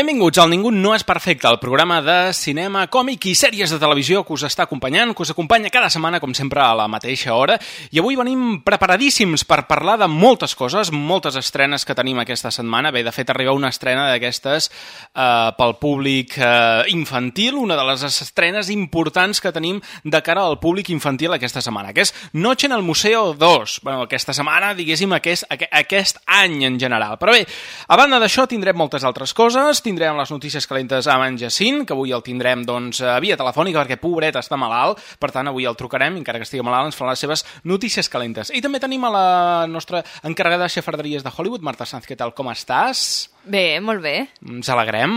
Benvinguts al Ningú no és perfecte, el programa de cinema, còmic i sèries de televisió que us està acompanyant, que us acompanya cada setmana, com sempre, a la mateixa hora. I avui venim preparadíssims per parlar de moltes coses, moltes estrenes que tenim aquesta setmana. Bé, de fet, arriba una estrena d'aquestes eh, pel públic eh, infantil, una de les estrenes importants que tenim de cara al públic infantil aquesta setmana, que és Noche en el Museo 2. Bueno, aquesta setmana, diguéssim, aquest, aquest any en general. Però bé, a banda d'això, tindrem moltes altres coses, tindrem les notícies calentes amb en Jacint, que avui el tindrem doncs, a via telefònica perquè pobret està malalt, per tant avui el trucarem, encara que estigui malalt, ens farà les seves notícies calentes. I també tenim a la nostra encarregada de xafarderies de Hollywood, Marta Sanz, què tal, com estàs? Bé, molt bé. Ens alegrem.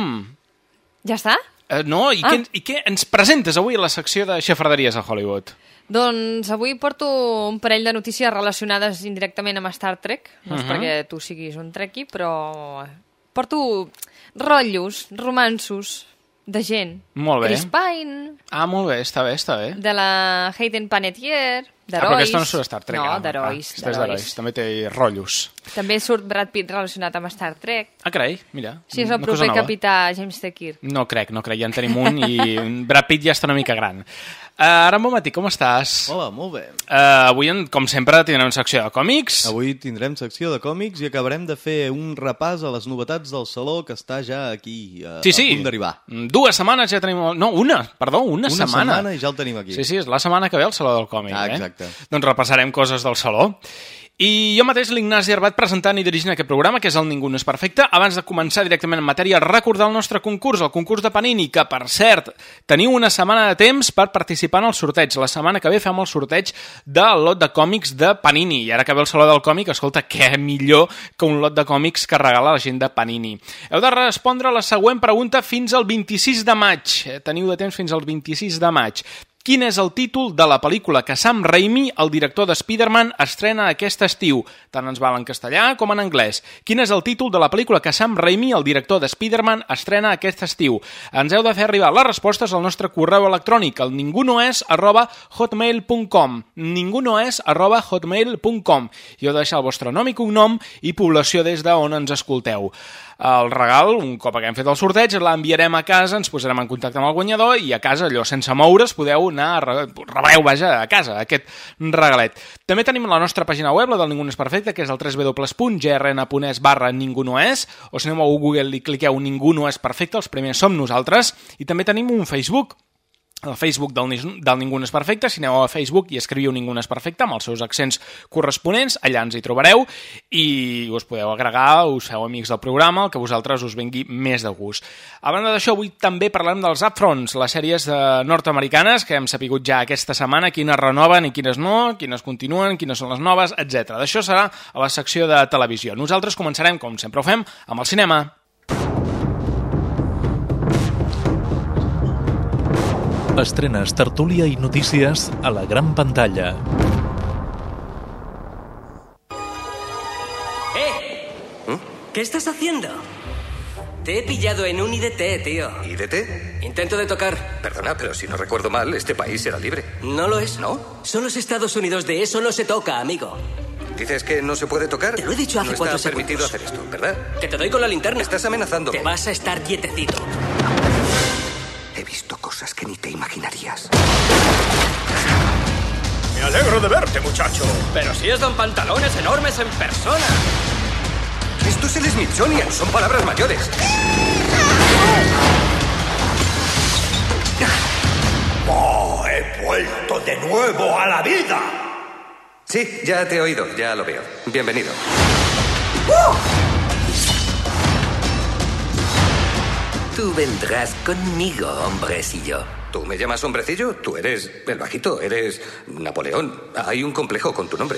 Ja està? Uh, no, i, ah. què, i què ens presentes avui a la secció de xafarderies a Hollywood? Doncs avui porto un parell de notícies relacionades indirectament amb Star Trek. No és uh -huh. perquè tu siguis un trekkie, però porto rotllos, romansos de gent. Molt bé. Chris Pine. Ah, molt bé, està bé, està bé. De la Hayden Panettiere. Ah, però aquesta no surt Star Trek. No, ah, d'herois. Ah, aquesta és d'herois, també té rotllos. També surt Brad Pitt relacionat amb Star Trek. Ah, carai, mira. Sí, és el proper capità James T. Kirk. No crec, no crec, ja en tenim un i Brad Pitt ja està una mica gran. Uh, ara, Momati, com estàs? Hola, molt bé. Uh, avui, com sempre, tindrem secció de còmics. Avui tindrem secció de còmics i acabarem de fer un repàs a les novetats del Saló que està ja aquí, uh, sí, sí. a punt d'arribar. Dues setmanes ja tenim... No, una, perdó, una, una setmana. Una setmana i ja el tenim aquí. Sí, sí, és la setmana que ve al Saló del Còmic. Ah, exacte. Eh? Doncs repassarem coses del Saló. I jo mateix, l'Ignasi Arbat, presentant i dirigint aquest programa, que és el Ningú no és perfecte. Abans de començar directament en matèria, recordar el nostre concurs, el concurs de Panini, que, per cert, teniu una setmana de temps per participar en el sorteig. La setmana que ve fem el sorteig del lot de còmics de Panini. I ara que ve el Saló del Còmic, escolta, què millor que un lot de còmics que regala la gent de Panini. Heu de respondre la següent pregunta fins al 26 de maig. Eh, teniu de temps fins al 26 de maig. Quin és el títol de la pel·lícula que Sam Raimi, el director de Spider-Man, estrena aquest estiu? Tant ens val en castellà com en anglès. Quin és el títol de la pel·lícula que Sam Raimi, el director de Spider-Man, estrena aquest estiu? Ens heu de fer arribar les respostes al nostre correu electrònic, al ningunoes arroba hotmail.com ningunoes arroba hotmail.com de deixar el vostre nom i cognom i població des d'on ens escolteu el regal, un cop haguem fet el sorteig, l'enviarem a casa, ens posarem en contacte amb el guanyador i a casa, allò sense moure's, podeu anar, a re... rebreu, vaja, a casa, aquest regalet. També tenim la nostra pàgina web, la del Ningú no és perfecte, que és el www.grn.es barra ningú no és, o si aneu a Google i cliqueu Ningú no és perfecte, els primers som nosaltres, i també tenim un Facebook, el Facebook del, del Ningú no és perfecte, si aneu a Facebook i escriviu Ningú no és perfecte amb els seus accents corresponents, allà ens hi trobareu i us podeu agregar, us feu amics del programa, el que vosaltres us vengui més de gust. A banda d'això, avui també parlem dels Upfronts, les sèries de nord-americanes que hem sapigut ja aquesta setmana, quines renoven i quines no, quines continuen, quines són les noves, etc. D'això serà a la secció de televisió. Nosaltres començarem, com sempre ho fem, amb el cinema. Estrenes, tertúlia y noticias a la gran pantalla. ¡Eh! ¿Qué estás haciendo? Te he pillado en un IDT, tío. ¿IDT? Intento de tocar. Perdona, pero si no recuerdo mal, este país era libre. No lo es. ¿No? Son los Estados Unidos. De eso no se toca, amigo. ¿Dices que no se puede tocar? Te lo he dicho hace no cuatro está permitido hacer esto, ¿verdad? Que te doy con la linterna. Estás amenazando. Te vas a estar quietecito. He visto cosas que ni te imaginarías. Me alegro de verte, muchacho. Pero si es don pantalones enormes en persona. Esto es el Smithsonian, son palabras mayores. ¡Oh, he vuelto de nuevo a la vida! Sí, ya te he oído, ya lo veo. Bienvenido. Tú vendrás conmigo, hombrecillo. ¿Tú me llamas hombrecillo? Tú eres el bajito, eres Napoleón. Hay un complejo con tu nombre.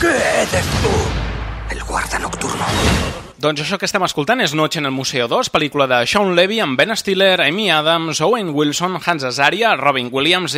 ¿Qué eres tú? El guarda nocturno. Doncs això que estem escoltant és Noche en el Museo 2, pel·lícula de Sean Levy amb Ben Stiller, Amy Adams, Owen Wilson, Hans Azaria, Robin Williams,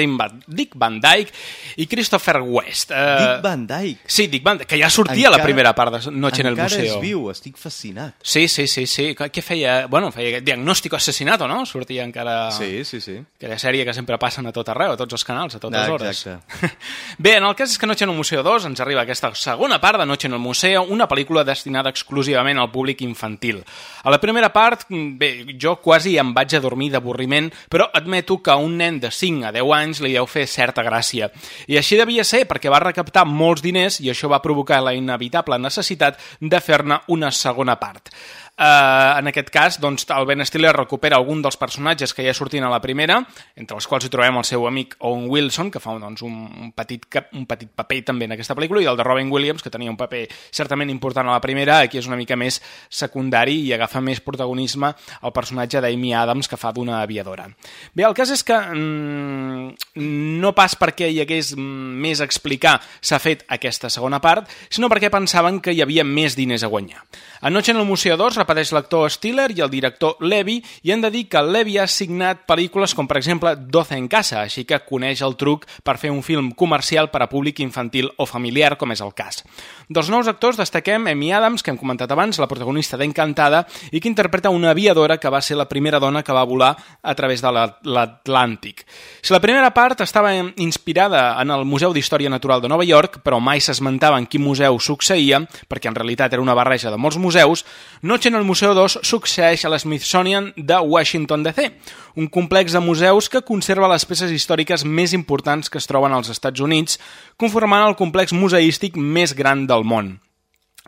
Dick Van Dyke i Christopher West. Uh, Dick Van Dyke. Sí, Dick Van Dyke, que ja sortia encara, la primera part de Noche en el Museo. Encara és viu, estic fascinat. Sí, sí, sí, sí. Què feia? Bueno, feia Diagnóstico Asesinato, no? Sortia encara... Sí, sí, sí. Aquella sèrie que sempre passen a tot arreu, a tots els canals, a totes ah, hores. Exacte. Bé, en el cas és que Noche en el Museo 2 ens arriba aquesta segona part de Noche en el Museo, una pel·lícula destinada exclusivament al públic infantil. A la primera part, bé, jo quasi em vaig a dormir d'avorriment, però admeto que a un nen de 5 a 10 anys li deu fer certa gràcia. I així devia ser, perquè va recaptar molts diners i això va provocar la inevitable necessitat de fer-ne una segona part. Uh, en aquest cas, doncs, el Ben Stiller recupera algun dels personatges que ja sortien a la primera, entre els quals hi trobem el seu amic Owen Wilson, que fa doncs, un, un, petit, un petit paper també en aquesta pel·lícula, i el de Robin Williams, que tenia un paper certament important a la primera, aquí és una mica més secundari i agafa més protagonisme el personatge d'Amy Adams, que fa d'una aviadora. Bé, el cas és que mm, no pas perquè hi hagués més a explicar s'ha fet aquesta segona part, sinó perquè pensaven que hi havia més diners a guanyar. A Noche en el Museo 2 repeteix l'actor Stiller i el director Levy i hem de dir que Levy ha signat pel·lícules com per exemple Doce en casa, així que coneix el truc per fer un film comercial per a públic infantil o familiar, com és el cas. Dels nous actors destaquem Amy Adams, que hem comentat abans, la protagonista d'Encantada, i que interpreta una aviadora que va ser la primera dona que va volar a través de l'Atlàntic. Si la primera part estava inspirada en el Museu d'Història Natural de Nova York, però mai s'esmentava en quin museu succeïa, perquè en realitat era una barreja de molts museus, Noche en el Museu 2 succeeix a l'Smithsonian de Washington DC, un complex de museus que conserva les peces històriques més importants que es troben als Estats Units, conformant el complex museístic més gran del món.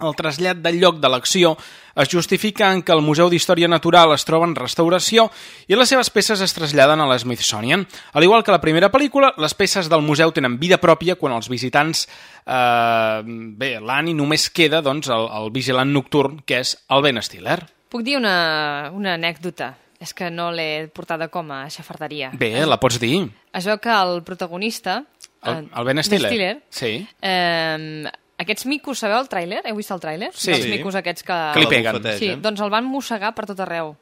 El trasllat del lloc de l'acció es justifica en que el Museu d'Història Natural es troba en restauració i les seves peces es traslladen a l'Smithsonian. Al igual que la primera pel·lícula, les peces del museu tenen vida pròpia quan els visitants... Eh, bé, l'Annie només queda doncs, el, el vigilant nocturn, que és el Ben Stiller. Puc dir una, una anècdota? És que no l'he portada com a xafarderia. Bé, la pots dir. Es veu que el protagonista... El, el Ben Stiller? Stiller sí. Eh, aquests micos, sabeu el tràiler? Heu vist el tràiler? Sí. Els micos aquests que... Que li peguen. Sí, doncs el van mossegar per tot arreu.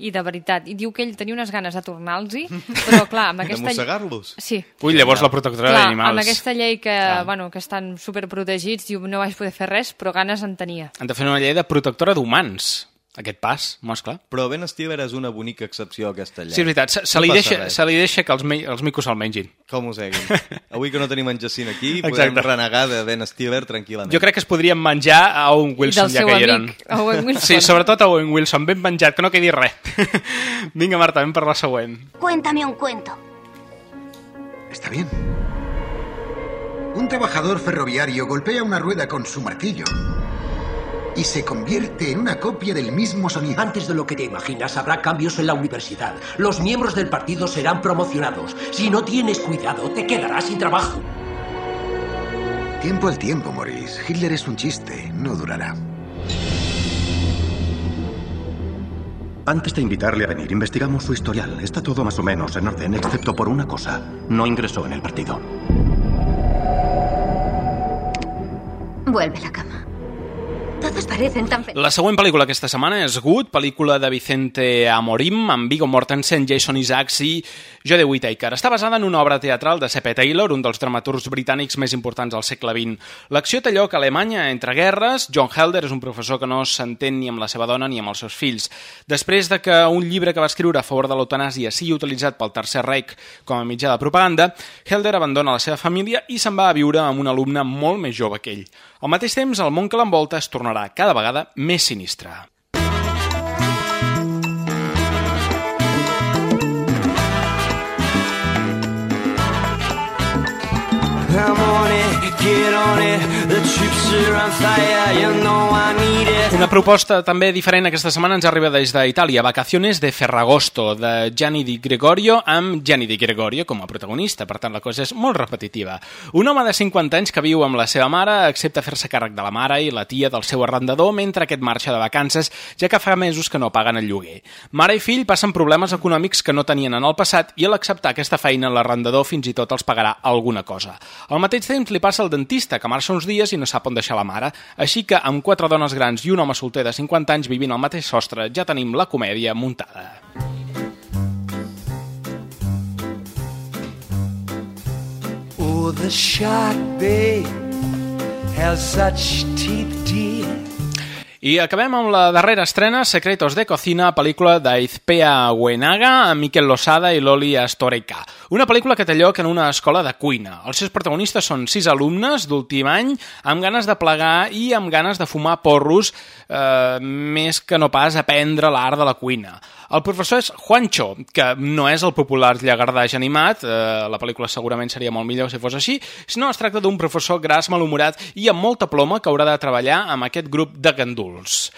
I de veritat. I diu que ell tenia unes ganes de tornar-los-hi, però clar, amb aquesta... De mossegar-los? Sí. Ui, llavors la protectora clar, d'animals. amb aquesta llei que, bueno, que estan superprotegits, diu no vaig poder fer res, però ganes en tenia. Han de fer una llei de protectora d'humans. Aquest pas, mos clar. Però Ben Stiller és una bonica excepció a aquesta llei. Sí, és veritat. Se, se, No li, deixa, res. se li deixa que els, me, els micos se'l mengin. Com us seguin. Avui que no tenim en Jacint aquí, Exacte. podem renegar de Ben Stiller tranquil·lament. Jo crec que es podrien menjar a Owen Wilson, ja que hi eren. Owen Wilson. Sí, sobretot a Owen Wilson, ben menjat, que no quedi res. Vinga, Marta, anem per la següent. Cuéntame un cuento. Está bien. Un trabajador ferroviario golpea una rueda con su martillo y se convierte en una copia del mismo sonido. Antes de lo que te imaginas, habrá cambios en la universidad. Los miembros del partido serán promocionados. Si no tienes cuidado, te quedarás sin trabajo. Tiempo al tiempo, Maurice. Hitler es un chiste, no durará. Antes de invitarle a venir, investigamos su historial. Está todo más o menos en orden, excepto por una cosa. No ingresó en el partido. Vuelve a la cama. Todos parecen tan felices. La següent pel·lícula aquesta setmana és Good, pel·lícula de Vicente Amorim, amb Viggo Mortensen, Jason Isaacs i Jodie Whittaker. Està basada en una obra teatral de C.P. Taylor, un dels dramaturgs britànics més importants del segle XX. L'acció té lloc a Alemanya entre guerres. John Helder és un professor que no s'entén ni amb la seva dona ni amb els seus fills. Després de que un llibre que va escriure a favor de l'eutanàsia sigui utilitzat pel Tercer Reich com a mitjà de propaganda, Helder abandona la seva família i se'n va a viure amb un alumne molt més jove que ell. Al mateix temps, el món que l'envolta es tornarà cada vegada més sinistre. I'm on Una proposta també diferent aquesta setmana ens arriba des d'Itàlia, Vacaciones de Ferragosto, de Gianni Di Gregorio, amb Gianni Di Gregorio com a protagonista, per tant la cosa és molt repetitiva. Un home de 50 anys que viu amb la seva mare accepta fer-se càrrec de la mare i la tia del seu arrendador mentre aquest marxa de vacances, ja que fa mesos que no paguen el lloguer. Mare i fill passen problemes econòmics que no tenien en el passat i a l'acceptar aquesta feina l'arrendador fins i tot els pagarà alguna cosa. Al mateix temps li passa al dentista, que marxa uns dies i no sap on deixar la mare, així que amb quatre dones grans i un home solter de 50 anys vivint al mateix sostre ja tenim la comèdia muntada. Oh, the shark, babe, has such teeth. I acabem amb la darrera estrena, Secretos de Cocina, pel·lícula d'Aizpea Guenaga, amb Miquel Losada i Loli Astoreka. Una pel·lícula que té lloc en una escola de cuina. Els seus protagonistes són sis alumnes d'últim any amb ganes de plegar i amb ganes de fumar porros eh, més que no pas aprendre l'art de la cuina. El professor és Juancho, que no és el popular llagardaix animat, eh, la pel·lícula segurament seria molt millor si fos així, sinó es tracta d'un professor gras, malhumorat i amb molta ploma que haurà de treballar amb aquest grup de ganduls.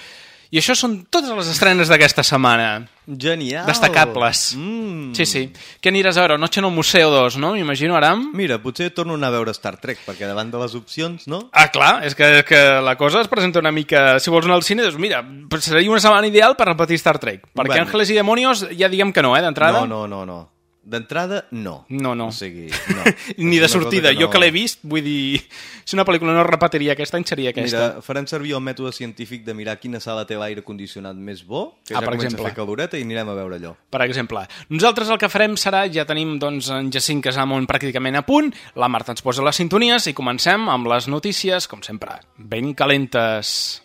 I això són totes les estrenes d'aquesta setmana. Genial! Destacables. Mm. Sí, sí. Què aniràs a veure? Noche en el Museu 2, no? M'imagino, Aram? Mira, potser torno a anar a veure Star Trek, perquè davant de les opcions, no? Ah, clar, és que, és que la cosa es presenta una mica... Si vols anar al cine, doncs mira, seria una setmana ideal per repetir Star Trek. Perquè Bueno. Ángeles i Demonios ja diguem que no, eh, d'entrada. No, no, no, no. D'entrada, no. No, no. O sigui, no. Ni de sortida. cosa Jo que l'he vist, vull dir... Si una pel·lícula no es repetiria aquest any, seria aquesta. Mira, farem servir el mètode científic de mirar quina sala té l'aire condicionat més bo, que Ah, ja per comença exemple. a fer caloreta i anirem a veure allò. per exemple. Nosaltres el que farem serà, ja tenim doncs, en Jacint Casamont pràcticament a punt, la Marta ens posa les sintonies i comencem amb les notícies, com sempre, ben calentes.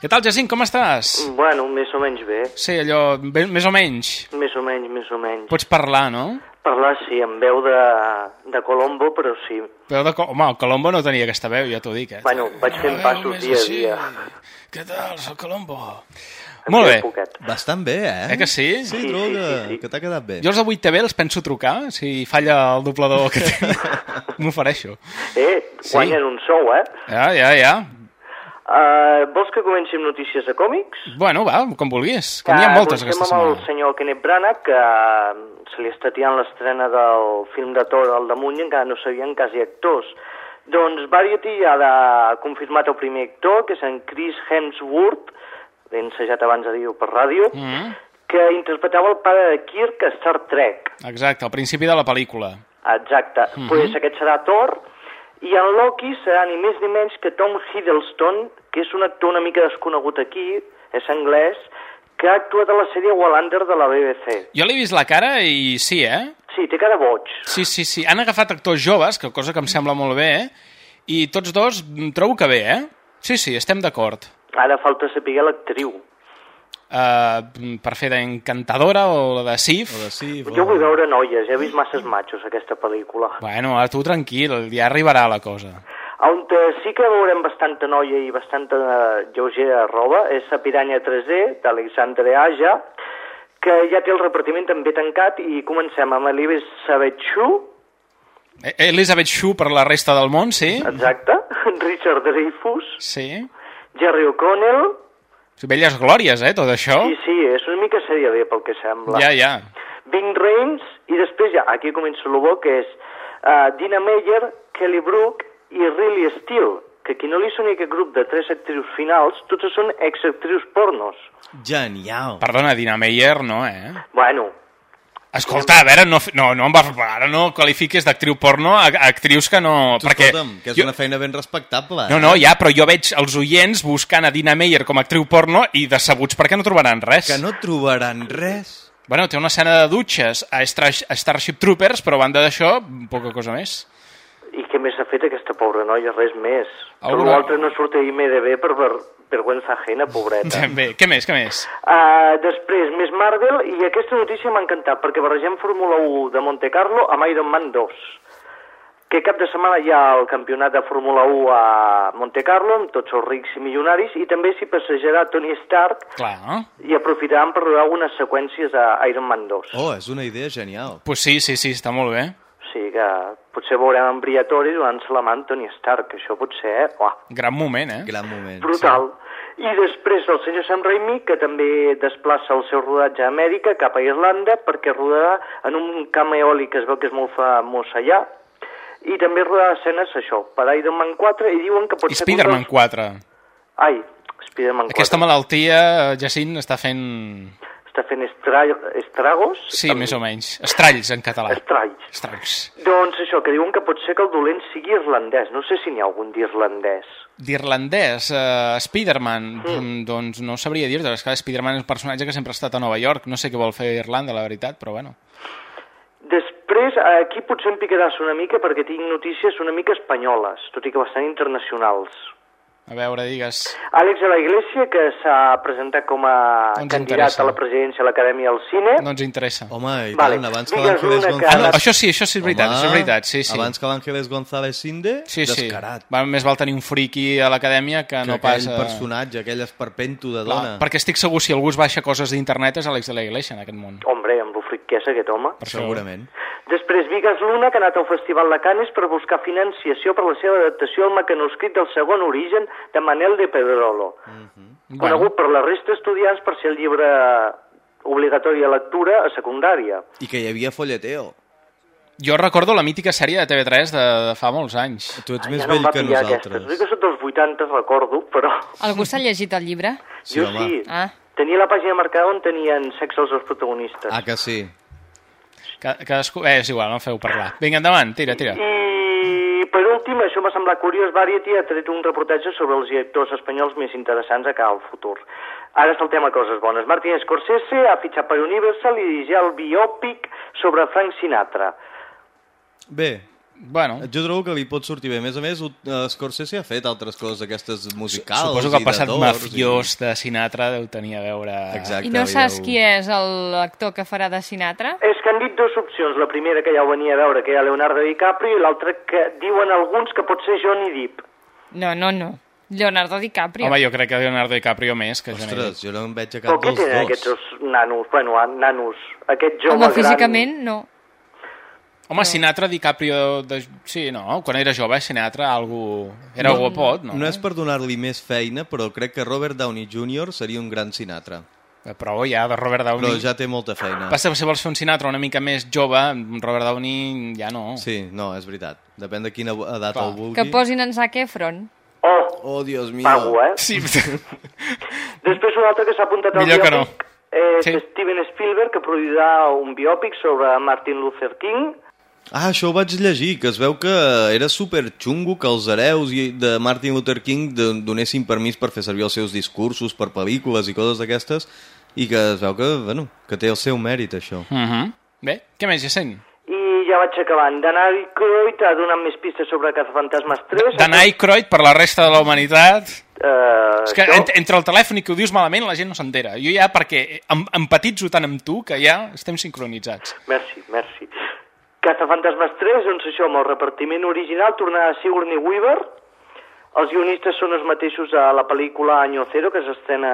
Què tal, Jacint, com estàs? Bueno, més o menys bé. Sí, allò, ben, més o menys. Més o menys, més o menys. Pots parlar, no? Parlar, sí, amb veu de, de Colombo, però sí. Però de, home, el Colombo no tenia aquesta veu, ja t'ho dic, eh? Bueno, vaig fent veu passos dia a dia. Què tal, soc Colombo? Molt bé. poquet. Bastant bé, eh? Eh que sí? Sí, droga, que t'ha quedat bé. Jo els de 8TV els penso trucar, si falla el doblador que tinc. M'ofereixo. Eh, Sí. guanyen un sou, eh? Ja, ja, ja. Uh, vols que comenci amb notícies de còmics? Bueno, va, com vulguis. Que n'hi ha Ah, moltes comencem aquesta amb el setmana. senyor Kenneth Branagh, que eh, se li està tirant l'estrena del film de Thor al damunt i encara no sabien quasi actors. Doncs Variety ja ha confirmat el primer actor, que és en Chris Hemsworth, l'he ensajat abans de dir-ho per ràdio, Mm, que interpretava el pare de Kirk a Star Trek. exacte, al principi de la pel·lícula. Exacte. Mhm. pues aquest serà Thor, i en Loki serà ni més ni menys que Tom Hiddleston, que és un actor una mica desconegut aquí, és anglès, que ha actuat a la sèrie Wallander de la BBC. Jo l'he vist la cara i sí, eh? Sí, té cara boig. Sí, sí, sí. Han agafat actors joves, que cosa que em sembla molt bé, eh? I tots dos mm, trobo que bé, eh? Sí, sí, estem d'acord. Ara falta saber l'actriu. Uh, per fer d'encantadora o la de Sif. O de Sif. Jo vull veure noies, he vist masses machos aquesta pel·lícula. Bueno, ara tu tranquil, ja arribarà la cosa. On eh, sí que veurem bastanta noia i bastanta eh, lleugera roba és a Piranya 3D, d'Alexandre Aja, que ja té el repartiment també tancat i comencem amb Elizabeth Shue, Eh, Elizabeth Shue per la resta del món, sí? exacte, Richard Dreyfuss, Sí. Jerry O'Connell, Belles glòries, eh, tot això. i sí, és una mica sèrie B pel que sembla. Ja, ja. Bing Rames, i després ja, aquí comença el bo, que és uh, Dina Meyer, Kelly Brook i Riley Steele, que qui no li soni aquest grup de tres actrius finals, totes són exactrius pornos. Genial. Perdona, Dina Meyer, no, eh? Bueno, Escolta, a veure, no, no, no em vas, ara no qualifiques d'actriu porno a, a actrius que no... Tu, perquè escolta'm, que és jo, una feina ben respectable. No, no, ja, però jo veig els oients buscant a Dina Meyer com a actriu porno i decebuts perquè no trobaran res. Que no trobaran res. Bueno, té una escena de dutxes a, Star a Starship Troopers, però a banda d'això, poca cosa més. i què més ha fet aquesta pobra noia? Res més. Però Alguna- l'altre no surt a IMDB per ver vergüenza ajena, pobreta. Bé, què més, què més? Uh, després, més Marvel, i aquesta notícia m'ha encantat, perquè barregem Fórmula 1 de Monte Carlo amb Iron Man 2. que cap de setmana hi ha el campionat de Fórmula 1 a Monte Carlo, amb tots els rics i milionaris, i també s'hi passejarà Tony Stark Clar, no? i aprofitaran per rodar algunes seqüències a Iron Man 2. Oh, és una idea genial. Pues sí, sí, sí, està molt bé. O sigui que potser veurem en Briatore donant-se la mà Tony Stark, que això potser, eh? Uah, Gran moment, eh? Gran moment. brutal. I després el senyor Sam Raimi, que també desplaça el seu rodatge a Amèrica cap a Irlanda perquè rodarà en un camp eòlic que es veu que és molt famós allà, i també rodarà escenes, això, per Iron Man 4, i diuen que pot I ser... Spider-Man 4. Ai, Spider-Man 4. Aquesta malaltia, Jacint, està fent... Està fent estra... estragos? Sí, més o menys. Estralls, en català. Estralls. Estralls. Doncs això, que diuen que pot ser que el dolent sigui irlandès. No sé si n'hi ha algun d'irlandès. D'irlandès, uh, Spider-Man, mm. doncs no sabria dir-te, és que Spider-Man és un personatge que sempre ha estat a Nova York, no sé què vol fer Irlanda, la veritat, però bueno. Després, aquí potser em picaràs una mica perquè tinc notícies una mica espanyoles, tot i que bastant internacionals. A veure, digues. Àlex de la Iglesia, que s'ha presentat com a No candidat interessa. a la presidència de l'Acadèmia del Cine. No ens interessa. Home, i Vale. tant, abans que Digues l'Àngeles una que- González... Ah, no, això sí, això sí és veritat, Home, això és veritat, sí, sí. Abans que l'Àngeles González Sinde, Sí, sí. descarat. Va, més val tenir un friqui a l'acadèmia que, Que no aquell pas... eh, personatge, aquell esperpento de Clar, dona... perquè estic segur si algú es baixa coses d'internet és Àlex de la Iglesia en aquest món. Hombre, amb lo fric que és aquest home. Per això- Segurament. Després, Vigas Luna, que ha anat al Festival de Canes per buscar financiació per la seva adaptació al mecanoscrit del segon origen de Manel de Pedrolo. Bueno, Conegut per la resta d'estudiants per ser el llibre obligatori de lectura a secundària. I que hi havia folleteo. jo recordo la mítica sèrie de TV3 de, de fa molts anys. Tu ets Ja més no em vell que nosaltres. Aquesta. Dic que soc dels 80, recordo, però Algú s'ha llegit el llibre? Sí, jo home. sí. Ah. Tenia la pàgina marcada on tenien sexe els dos protagonistes. Ah, que sí. Ca- Cadascú... Eh, és igual, no feu parlar. Vinga, endavant, tira, tira. I per últim, això m'ha semblat curiós, Variety ha tret un reportatge sobre els directors espanyols més interessants a cara al futur. Ara està el tema coses bones. Martin Scorsese ha fitxat per Universal i dirigirà el biòpic sobre Frank Sinatra. Bé, Bueno, jo trobo que li pot sortir bé. A més a més, uh, Scorsese ha fet altres coses d'aquestes musicals suposo que el i passat mafiós de Sinatra deu tenir a veure... Exacte. I no saps deu- qui és l'actor que farà de Sinatra? És que han dit dues opcions. La primera, que ja ho venia a veure, que hi ha Leonardo DiCaprio, i l'altra, que diuen alguns que pot ser Johnny Depp. No, no, no. Leonardo DiCaprio. Home, jo crec que Leonardo DiCaprio més que Johnny. Ostres, jo no em veig a Però cap què dels tenen dos. aquests dos nanos? Bueno, nanos. Aquest jove Home, gran... físicament, no. Home, Sinatra, DiCaprio... De... Sí, no? Quan era jove, Sinatra, algú... Era No, guapot, no? No és per donar-li més feina, però crec que Robert Downey Jr. seria un gran Sinatra. Eh, Prou ja, de Robert Downey. Però ja té molta feina. Passa que si vols fer un Sinatra una mica més jove, Robert Downey ja no. Sí, no, és veritat. Depèn de quina edat Clar. el vulgui. Que posin en Zac Efron. Oh, Oh, Dios mío. pago, eh? Sí, Després un altre que s'ha apuntat al Millor que no. biòpic és Sí. Steven Spielberg, que produirà un biòpic sobre Martin Luther King. Ah, això ho vaig llegir, que es veu que era super xungo que els hereus de Martin Luther King donessin permís per fer servir els seus discursos per pel·lícules i coses d'aquestes i que es veu que, bueno, que té el seu mèrit, això. Uh -huh. Bé, què més, Jacint? I ja vaig acabant. Dan Aykroyd ha donat més pistes sobre Cazafantasmes 3. Dan Aykroyd per la resta de la humanitat... Uh, És que ent entre el telèfon i que ho dius malament la gent no s'entera. Jo ja, perquè em empatitzo tant amb tu que ja estem sincronitzats. Merci, merci. Cazafantasmes 3, doncs això, amb el repartiment original, tornarà a Sigourney Weaver. Els guionistes són els mateixos a la pel·lícula Año Cero, que s'estrena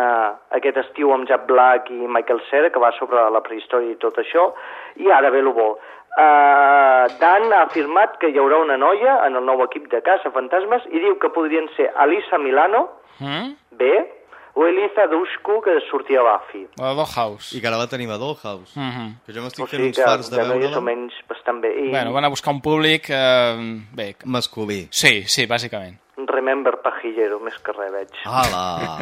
aquest estiu amb Jack Black i Michael Cera, que va sobre la prehistòria i tot això. I ara ve lo bo. Uh, Dan ha afirmat que hi haurà una noia en el nou equip de Cazafantasmes i diu que podrien ser Alisa Milano, Mm? bé, o Eliza Dushku, que sortia a Buffy. La de Dollhouse. I que ara la tenim a Dollhouse. Mm -hmm. Que jo m'estic O fent sigui uns que farts de veure-la. almenys bastant bé. I Bueno, van a buscar un públic... Eh, bé, Masculí. sí, sí, bàsicament. Remember Pajillero, més que res veig. Ala!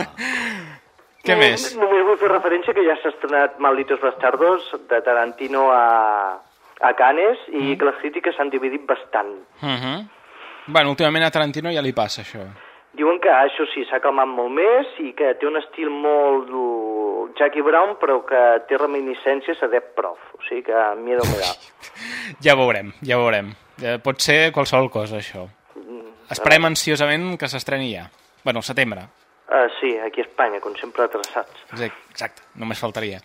Què més? Només vull fer referència que ja s'ha estrenat Malditos Bastardos de Tarantino a, a Canes i que les crítiques s'han dividit bastant. Uh -huh. Bueno, últimament a Tarantino ja li passa això. Diuen que això sí, s'ha calmat molt més i que té un estil molt Jackie Brown, però que té reminiscències a Death Prof. O sigui que miedo me da. Ja veurem, ja veurem. Eh, pot ser qualsevol cosa, això. Esperem ansiosament que s'estreni ja. Bueno, al setembre. Uh, sí, aquí a Espanya, com sempre atrasats. Exacte, només faltaria.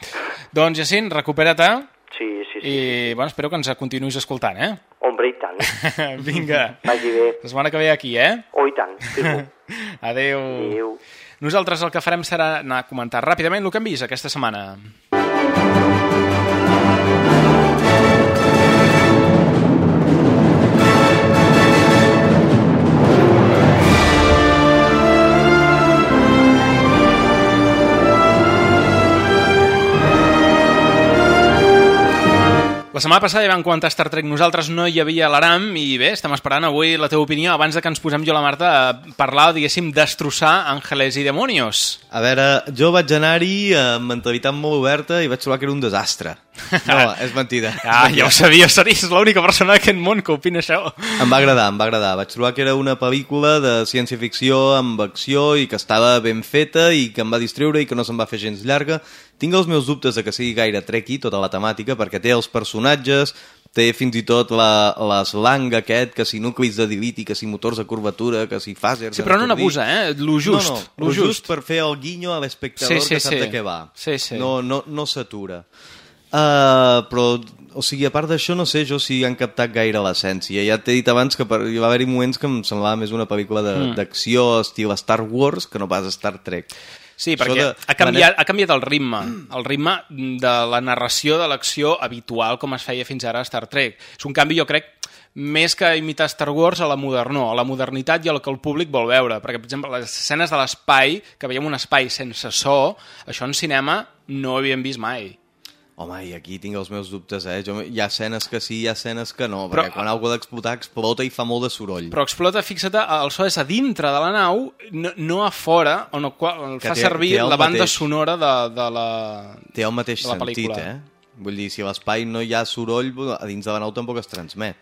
Doncs, Jacint, recupera't. Sí, sí, sí, I, bueno, espero que ens continuïs escoltant, eh? Hombre, i tant. Vinga. Vagi bé. La setmana que ve aquí, eh? Oh, i tant. Firmo. Adéu. Adéu. Nosaltres el que farem serà anar a comentar ràpidament el que hem vist aquesta setmana. La setmana passada ja vam comentar Star Trek, nosaltres no hi havia l'Aram i bé, estem esperant avui la teva opinió abans de que ens posem jo la Marta a parlar, diguéssim, destrossar Àngeles i Demonios. A veure, jo vaig anar-hi amb mentalitat molt oberta i vaig trobar que era un desastre. No, és mentida. Ah, ja ho sabia, series l'única persona d'aquest món que opina això. Em va agradar, em va agradar. Vaig trobar que era una pel·lícula de ciència-ficció amb acció i que estava ben feta i que em va distreure i que no se'm va fer gens llarga. Tinc els meus dubtes de que sigui gaire trekky tota la temàtica perquè té els personatges, té fins i tot la- l'eslang aquest, que si nuclis de diliti, que si motors de curvatura, que si fàsers... Sí, però no n'abusa, eh? Lo just, No, no, lo lo just just. per fer el guinyo a l'espectador Sí, sí, que sap sí. de què va. Sí, sí. No, no, no s'atura. Uh, però, o sigui, a part d'això, no sé jo si han captat gaire l'essència. Ja t'he dit abans que per, hi va haver-hi moments que em semblava més una pel·lícula Mm. d'acció estil Star Wars que no pas Star Trek. Sí, perquè de- ha, canviat, ha canviat el ritme, el ritme de la narració de l'acció habitual com es feia fins ara a Star Trek. És un canvi, jo crec, més que imitar Star Wars a la modernó, a la modernitat i al que el públic vol veure. Perquè, per exemple, les escenes de l'espai, que veiem un espai sense so, això en cinema no ho havíem vist mai. Home, i aquí tinc els meus dubtes, eh? Jo, hi ha escenes que sí, hi ha escenes que no, Però- perquè quan algú ha d'explotar, explota i fa molt de soroll. Però explota, fixa't, el so és a dintre de la nau, no, no a fora, on el, el fa té- servir té el la banda mateix. sonora de, de la Té el mateix sentit, pel·lícula. eh? Vull dir, si a l'espai no hi ha soroll, a dins de la nau tampoc es transmet.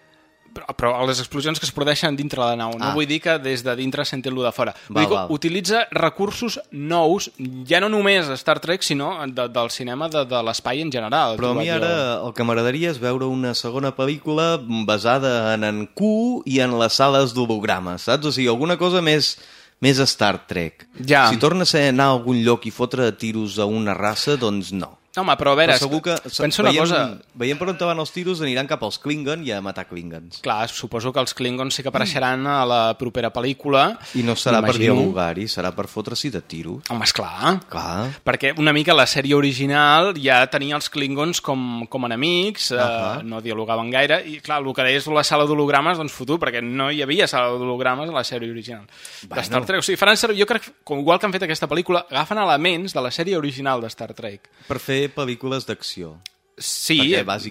Però, però les explosions que es produeixen dintre de la nau. No Ah. vull dir que des de dintre sentir-lo de fora. Vull Val, dir que val. utilitza recursos nous, ja no només a Star Trek, sinó de, del cinema de, de l'espai en general. Però a mi trobat jo. ara el que m'agradaria és veure una segona pel·lícula basada en en Q i en les sales d'hologrames, saps? O sigui, alguna cosa més, més Star Trek. Ja. Si torna a ser anar a algun lloc i fotre tiros a una raça, doncs no. No, home, però a veure, Però segur que pensa una veient, cosa... veient per on van els tiros aniran cap als Klingon i a matar Klingons. Clar, suposo que els Klingons sí que apareixeran a la propera pel·lícula. I no serà per m'imagino. dialogar-hi, serà per fotre-s'hi de tiros. Home, esclar. Clar. Perquè una mica la sèrie original ja tenia els Klingons com, com enemics, uh Ahà. no dialogaven gaire, i clar, el que és la sala d'hologrames, doncs fotut, perquè no hi havia sala d'hologrames a la sèrie original Bueno. Star Trek. O sigui, faran servir, jo crec, com igual que han fet aquesta pel·lícula, agafen elements de la sèrie original de Star Trek. Per fer pel·lícules d'acció. Sí,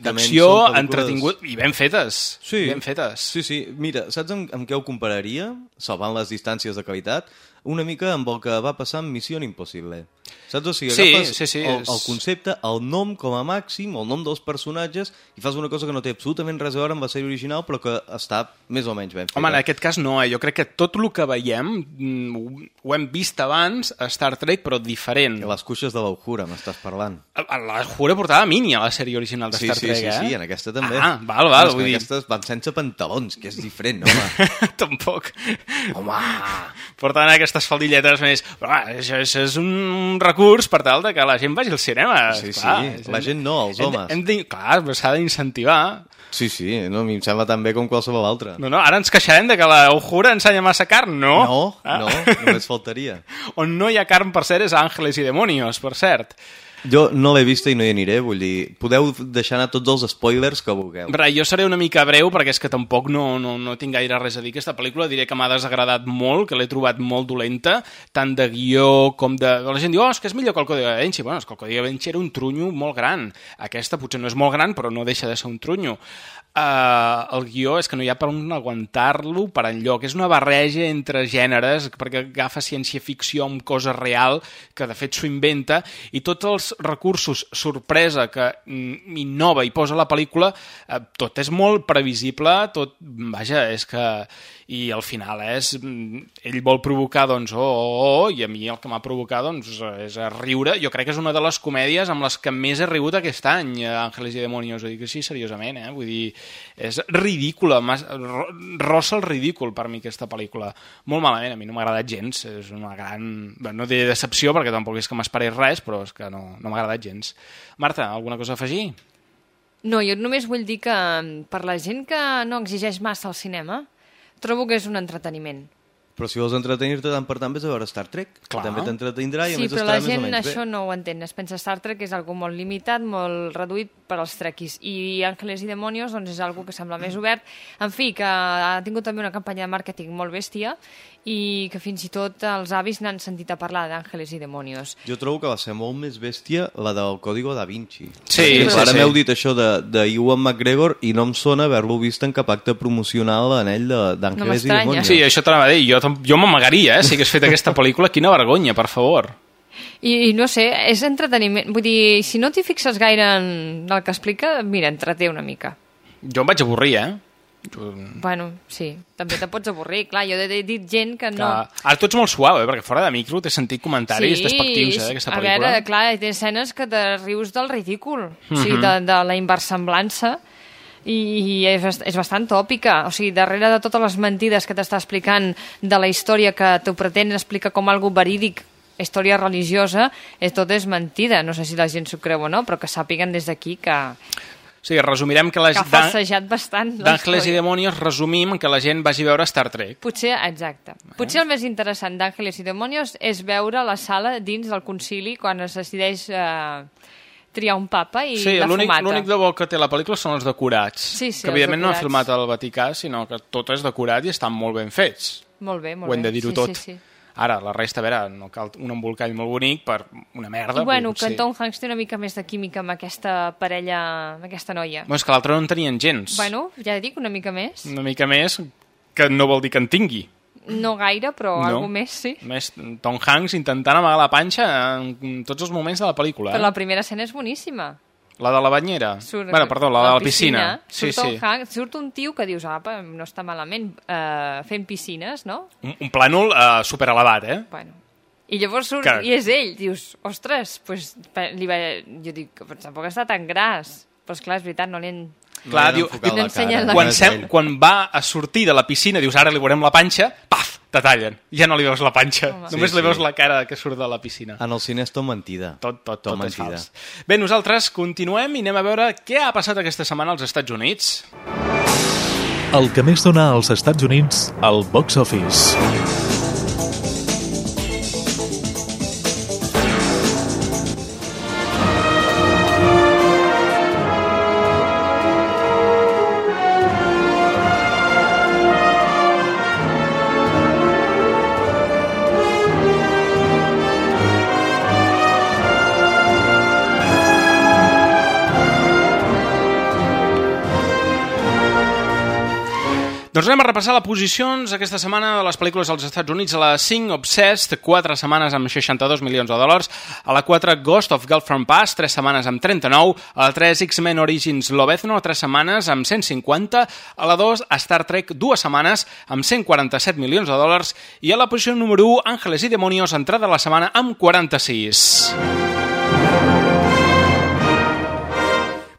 d'acció, pel·lícules- entretingut i ben fetes. Sí. Ben fetes. Sí, sí. Mira, saps amb, amb què ho compararia? Salvant les distàncies de qualitat? Una mica amb el que va passar amb Missió Impossible. Saps? O sigui, Sí, agafes sí, sí, el, és- el concepte, el nom com a màxim, el nom dels personatges, i fas una cosa que no té absolutament res a veure amb la sèrie original, però que està més o menys ben feta. Home, en aquest cas no, eh? jo crec que tot el que veiem mm, ho- hem vist abans a Star Trek, però diferent. Les cuixes de l'Aujura, m'estàs parlant. La Jura portava mini a la sèrie original de Sí, Star sí, Trek, sí, eh? sí, en aquesta també. Ah, val, val, vull dir... aquestes van sense pantalons, que és diferent, home. Tampoc. Home! Portaven aquestes faldilletes més... Però, va, això, això és un recurs per tal de que la gent vagi al cinema. Sí, sí, és- la gent no, els hem- homes. Hem de, clar, s'ha d'incentivar. Sí, sí, no, a mi em sembla tan bé com qualsevol altre. No, no, ara ens queixarem de que la Ojura ensenya massa carn, no? No, Ah. no, només faltaria. On no hi ha carn per ser és Àngeles i Demonios, per cert. Jo no l'he vista i no hi aniré, vull dir, podeu deixar anar tots els spoilers que vulgueu. Bra, jo seré una mica breu perquè és que tampoc no, no, no tinc gaire res a dir aquesta pel·lícula. Diré que m'ha desagradat molt, que l'he trobat molt dolenta, tant de guió com de... La gent diu, oh, és que és millor que el Codi da Vinci. Bueno, és que el Codi da Vinci era un trunyo molt gran. Aquesta potser no és molt gran, però no deixa de ser un trunyo. Uh, el guió és que no hi ha per on aguantar-lo per enlloc. És una barreja entre gèneres, perquè agafa ciència-ficció amb cosa real, que de fet s'ho inventa, i tots els recursos sorpresa que mm, innova i posa la pel·lícula, eh, tot és molt previsible, tot, vaja, és que... I al final és... mm, Ell vol provocar, doncs, oh, oh, oh, i a mi el que m'ha provocat, doncs, és a riure. Jo crec que és una de les comèdies amb les que més he rigut aquest any, eh, Àngeles i Demonios, ho dic així seriosament, eh? Vull dir, és ridícula, rossa el ridícul per mi aquesta pel·lícula. Molt malament, a mi no m'ha agradat gens, és una gran... bé, No diré decepció, perquè tampoc és que m'esperés res, però és que no, no m'ha agradat gens. Marta, alguna cosa a afegir? No, jo només vull dir que mm, per la gent que no exigeix massa al cinema, trobo que és un entreteniment. Però si vols entretenir-te tant per tant, vés a veure Star Trek. Clar. Que també t'entretindrà i a Sí, més però estarà la més o gent menys això bé. no ho entén. Es pensa Star Trek és algo molt limitat, molt reduït per als trequis. I Ángeles i Demonios doncs, és algo que sembla més obert. En fi, que ha tingut també una campanya de màrqueting molt bèstia i que fins i tot els avis n'han sentit a parlar d'Ángeles i Demonios. Jo trobo que va ser molt més bèstia la del Código da Vinci. Sí, sí, Ara sí. m'heu dit això de, de Ewan McGregor i no em sona haver-lo vist en cap acte promocional l'anell de- d'Ángeles i m'estranya. Demonios. Sí, això t'anava a dir. Jo, jo m'amagaria, eh, si hagués fet aquesta pel·lícula. Quina vergonya, per favor. I, I no sé, és entreteniment. Vull dir, si no t'hi fixes gaire en el que explica, mira, entreté una mica. Jo em vaig avorrir, eh? Bueno, sí, també te pots avorrir. Clar, jo he dit gent que no... Ara tu ets molt suau, eh? Perquè fora de micro t'he sentit comentaris despectius, eh, d'aquesta a pel·lícula. veure, clar, té escenes que te rius del ridícul, o sigui, Mhm. de, de la inversemblança, i, i és, és bastant tòpica. O sigui, darrere de totes les mentides que t'està explicant de la història que t'ho pretén explicar com algo verídic, història religiosa, és, tot és mentida. No sé si la gent s'ho creu o no, però que sàpiguen des d'aquí que, sigui, resumirem que la que ha falsejat bastant d'Àngeles i. Demonios resumim que la gent vagi a veure Star Trek. Potser, exacte. Potser el més interessant d'Àngeles i Demonios és veure la sala dins del concili quan es decideix eh, triar un papa i sí, la fumata. l'únic de bo que té la pel·lícula són els decorats. Sí, sí, que evidentment no decorats. filmat al Vaticà, sinó que tot és decorat i estan molt ben fets. Molt bé, molt Ho hem bé. de dir-ho sí, tot. Sí, sí. Ara, la resta, a veure, no cal un embolcall molt bonic per una merda. I bueno, potser. que en Tom Hanks té una mica més de química amb aquesta parella, amb aquesta noia. Bueno, és que l'altre no en tenien gens. Bueno, ja dic, una mica més. Una mica més, que no vol dir que en tingui. No gaire, però No. algo més, sí. Més, Tom Hanks intentant amagar la panxa en tots els moments de la pel·lícula. Però Eh? la primera escena és boníssima. La de la banyera? Surt, bueno, perdó, la de la piscina. Sí, surt, sí. Hanks, surt un tio que dius, apa, no està malament, eh, fent piscines, no? Un, un plànol uh, superelevat, eh? Bueno. I llavors surt Que- i és ell. Dius, ostres, pues, li va... jo dic, però tampoc està tan gras. Però esclar, és veritat, no li han... Clar, diu, no ensenyen la quan, sem, quan va a sortir de la piscina, dius, ara li veurem la panxa, te tallen. Ja no li veus la panxa, Home. només Sí, li sí. veus la cara que surt de la piscina. En el cine és tot mentida. Tot, tot, tot, tot és mentida. fals. Bé, nosaltres continuem i anem a veure què ha passat aquesta setmana als Estats Units. El que més dona als Estats Units al box office. Anem a repassar les posicions aquesta setmana de les pel·lícules als Estats Units. A la 5, Obsessed, 4 setmanes amb 62 milions de dòlars. A la 4, Ghost of Girlfriend Pass, 3 setmanes amb 39. A la 3, X-Men Origins Lobezno, 3 setmanes amb 150. A la 2, Star Trek, 2 setmanes amb 147 milions de dòlars. I a la posició número 1, Ángeles i Demonios, entrada a la setmana amb 46.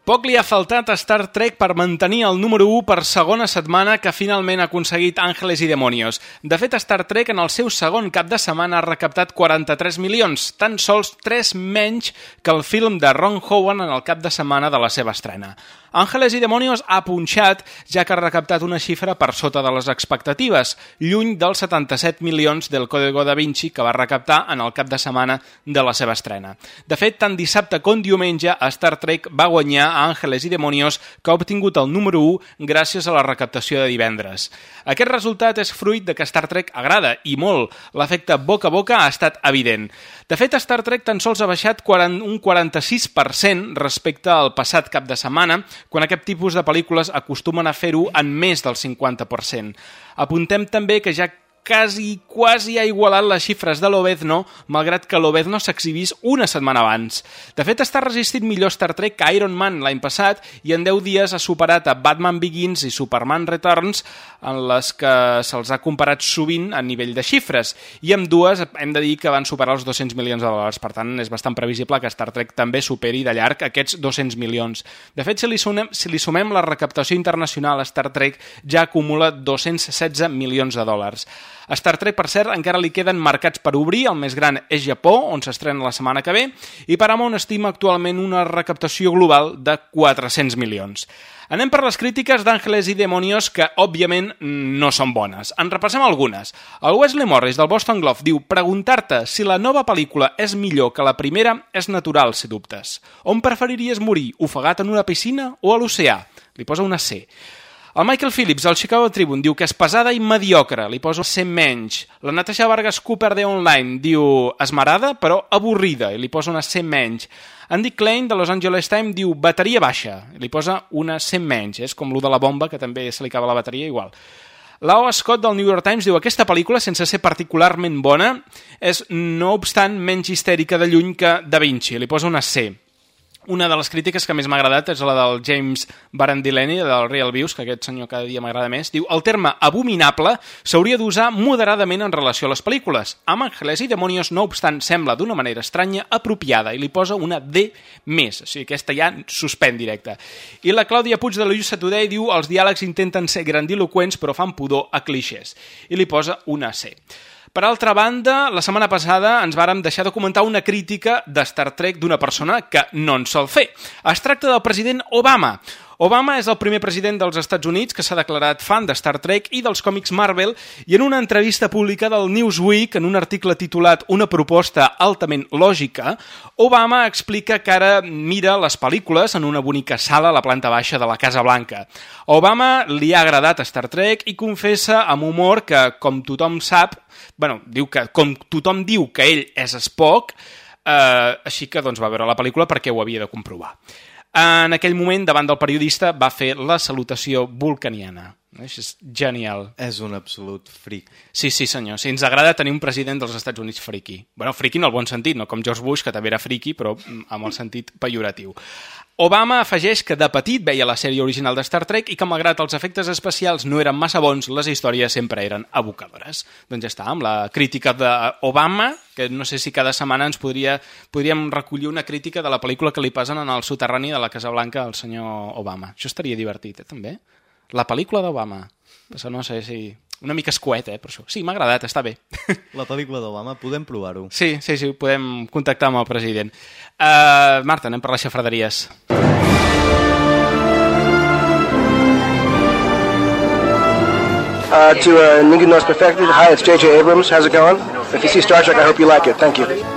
Poc li ha faltat a Star Trek per mantenir el número 1 per segona setmana que finalment ha aconseguit Ángeles i Demonios. De fet, Star Trek en el seu segon cap de setmana ha recaptat 43 milions, tan sols 3 menys que el film de Ron Howard en el cap de setmana de la seva estrena. Ángeles i Demonios ha punxat, ja que ha recaptat una xifra per sota de les expectatives, lluny dels 77 milions del Código da Vinci que va recaptar en el cap de setmana de la seva estrena. De fet, tant dissabte com diumenge, Star Trek va guanyar a Ángeles i Demonios, que ha obtingut el número 1 gràcies a la recaptació de divendres. Aquest resultat és fruit de que Star Trek agrada, i molt. L'efecte boca a boca ha estat evident. De fet, Star Trek tan sols ha baixat 40, un 46% respecte al passat cap de setmana, quan aquest tipus de pel·lícules acostumen a fer-ho en més del 50%. Apuntem també que ja quasi, quasi ha igualat les xifres de l'Obezno, malgrat que l'Obezno s'exhibís una setmana abans. De fet, està resistint millor Star Trek que Iron Man l'any passat i en 10 dies ha superat a Batman Begins i Superman Returns, en les que se'ls ha comparat sovint a nivell de xifres. I amb dues hem de dir que van superar els 200 milions de dòlars. Per tant, és bastant previsible que Star Trek també superi de llarg aquests 200 milions. De fet, si li, sumem, si li sumem la recaptació internacional, Star Trek ja acumula 216 milions de dòlars. Star Trek, per cert, encara li queden marcats per obrir, el més gran és Japó, on s'estrena la setmana que ve, i Paramount estima actualment una recaptació global de 400 milions. Anem per les crítiques d'Àngeles i Demonios, que, òbviament, no són bones. En repassem algunes. El Wesley Morris, del Boston Globe, diu Preguntar-te si la nova pel·lícula és millor que la primera és natural, si dubtes. On preferiries morir, ofegat en una piscina o a l'oceà? Li posa una C. El Michael Phillips, del Chicago Tribune, diu que és pesada i mediocre, li posa 100 menys. La Natasha Vargas Cooper de Online diu esmerada, però avorrida, i li posa una 100 menys. Andy Klein, de Los Angeles Times, diu bateria baixa, i li posa una 100 menys. És com lo de la bomba, que també se li acaba la bateria, igual. Lau Scott del New York Times diu aquesta pel·lícula, sense ser particularment bona, és, no obstant, menys histèrica de lluny que Da Vinci. Li posa una C. Una de les crítiques que més m'ha agradat és la del James Barandileni, del Real Views, que aquest senyor cada dia m'agrada més. Diu, el terme abominable s'hauria d'usar moderadament en relació a les pel·lícules. Amb Angeles i Demonios, no obstant, sembla d'una manera estranya apropiada i li posa una D més. O sigui, aquesta ja suspèn directe. I la Clàudia Puig de la USA Today diu, els diàlegs intenten ser grandiloquents però fan pudor a clixés. I li posa una C. Per altra banda, la setmana passada ens vàrem deixar de comentar una crítica de Star Trek d'una persona que no en sol fer. Es tracta del president Obama. Obama és el primer president dels Estats Units que s'ha declarat fan de Star Trek i dels còmics Marvel i en una entrevista pública del Newsweek, en un article titulat Una proposta altament lògica, Obama explica que ara mira les pel·lícules en una bonica sala a la planta baixa de la Casa Blanca. A Obama li ha agradat Star Trek i confessa amb humor que, com tothom sap, bueno, diu que com tothom diu que ell és Spock, eh, així que doncs, va veure la pel·lícula perquè ho havia de comprovar. En aquell moment, davant del periodista, va fer la salutació vulcaniana. Això és genial. És un absolut fric. Sí, sí, senyor. Si ens agrada tenir un president dels Estats Units friqui. bueno, friqui en el bon sentit, no com George Bush, que també era friqui, però amb el sentit pejoratiu. Obama afegeix que de petit veia la sèrie original de Star Trek i que malgrat els efectes especials no eren massa bons, les històries sempre eren abocadores. Doncs ja està, amb la crítica d'Obama, que no sé si cada setmana ens podria, podríem recollir una crítica de la pel·lícula que li passen en el soterrani de la Casa Blanca al senyor Obama. Això estaria divertit, eh, també? La pel·lícula d'Obama. Això no sé si... Una mica escuet, eh, per això. Sí, m'ha agradat, està bé. La pel·lícula d'Obama, podem provar-ho. Sí, sí, sí, podem contactar amb el president. Uh, Marta, anem per les xafraderies. Uh, to uh, Ningu Knows Perfected, hi, it's J.J. Abrams. How's it going? If you see Star Trek, I hope you like it. Thank you.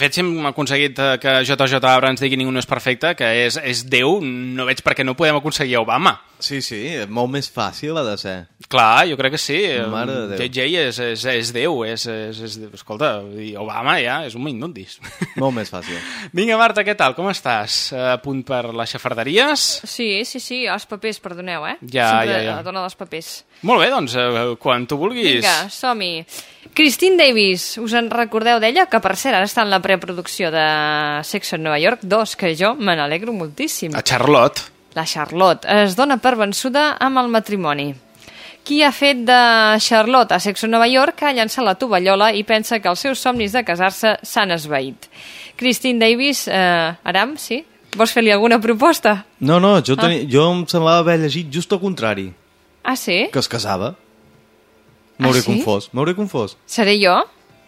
fet, si hem aconseguit eh, que JJ Abrams digui ningú no és perfecte, que és, és Déu, no veig per què no podem aconseguir Obama. Sí, sí, molt més fàcil ha de ser. Clar, jo crec que sí. Mare de Déu. JJ és, és, és Déu, és, és, és, escolta, Obama ja és un mindundis. Molt més fàcil. Vinga, Marta, què tal? Com estàs? A punt per les xafarderies? Sí, sí, sí, els papers, perdoneu, eh? Ja, Sempre ja, ja. dona dels papers. Molt bé, doncs, eh, quan tu vulguis. Vinga, som-hi. Christine Davis, us en recordeu d'ella? Que, per cert, ara està en la preproducció de Sex en Nova York 2, que jo me n'alegro moltíssim. A Charlotte. La Charlotte es dona per vençuda amb el matrimoni. Qui ha fet de Charlotte a Sexo Nova York ha llançat la tovallola i pensa que els seus somnis de casar-se s'han esvaït. Christine Davis, eh, Aram, sí? Vols fer-li alguna proposta? No, no, jo, Ah. teni... jo em semblava haver llegit just el contrari, Ah, sí? que es casava. M'hauré Ah, sí? confós, m'hauré confós. Seré jo?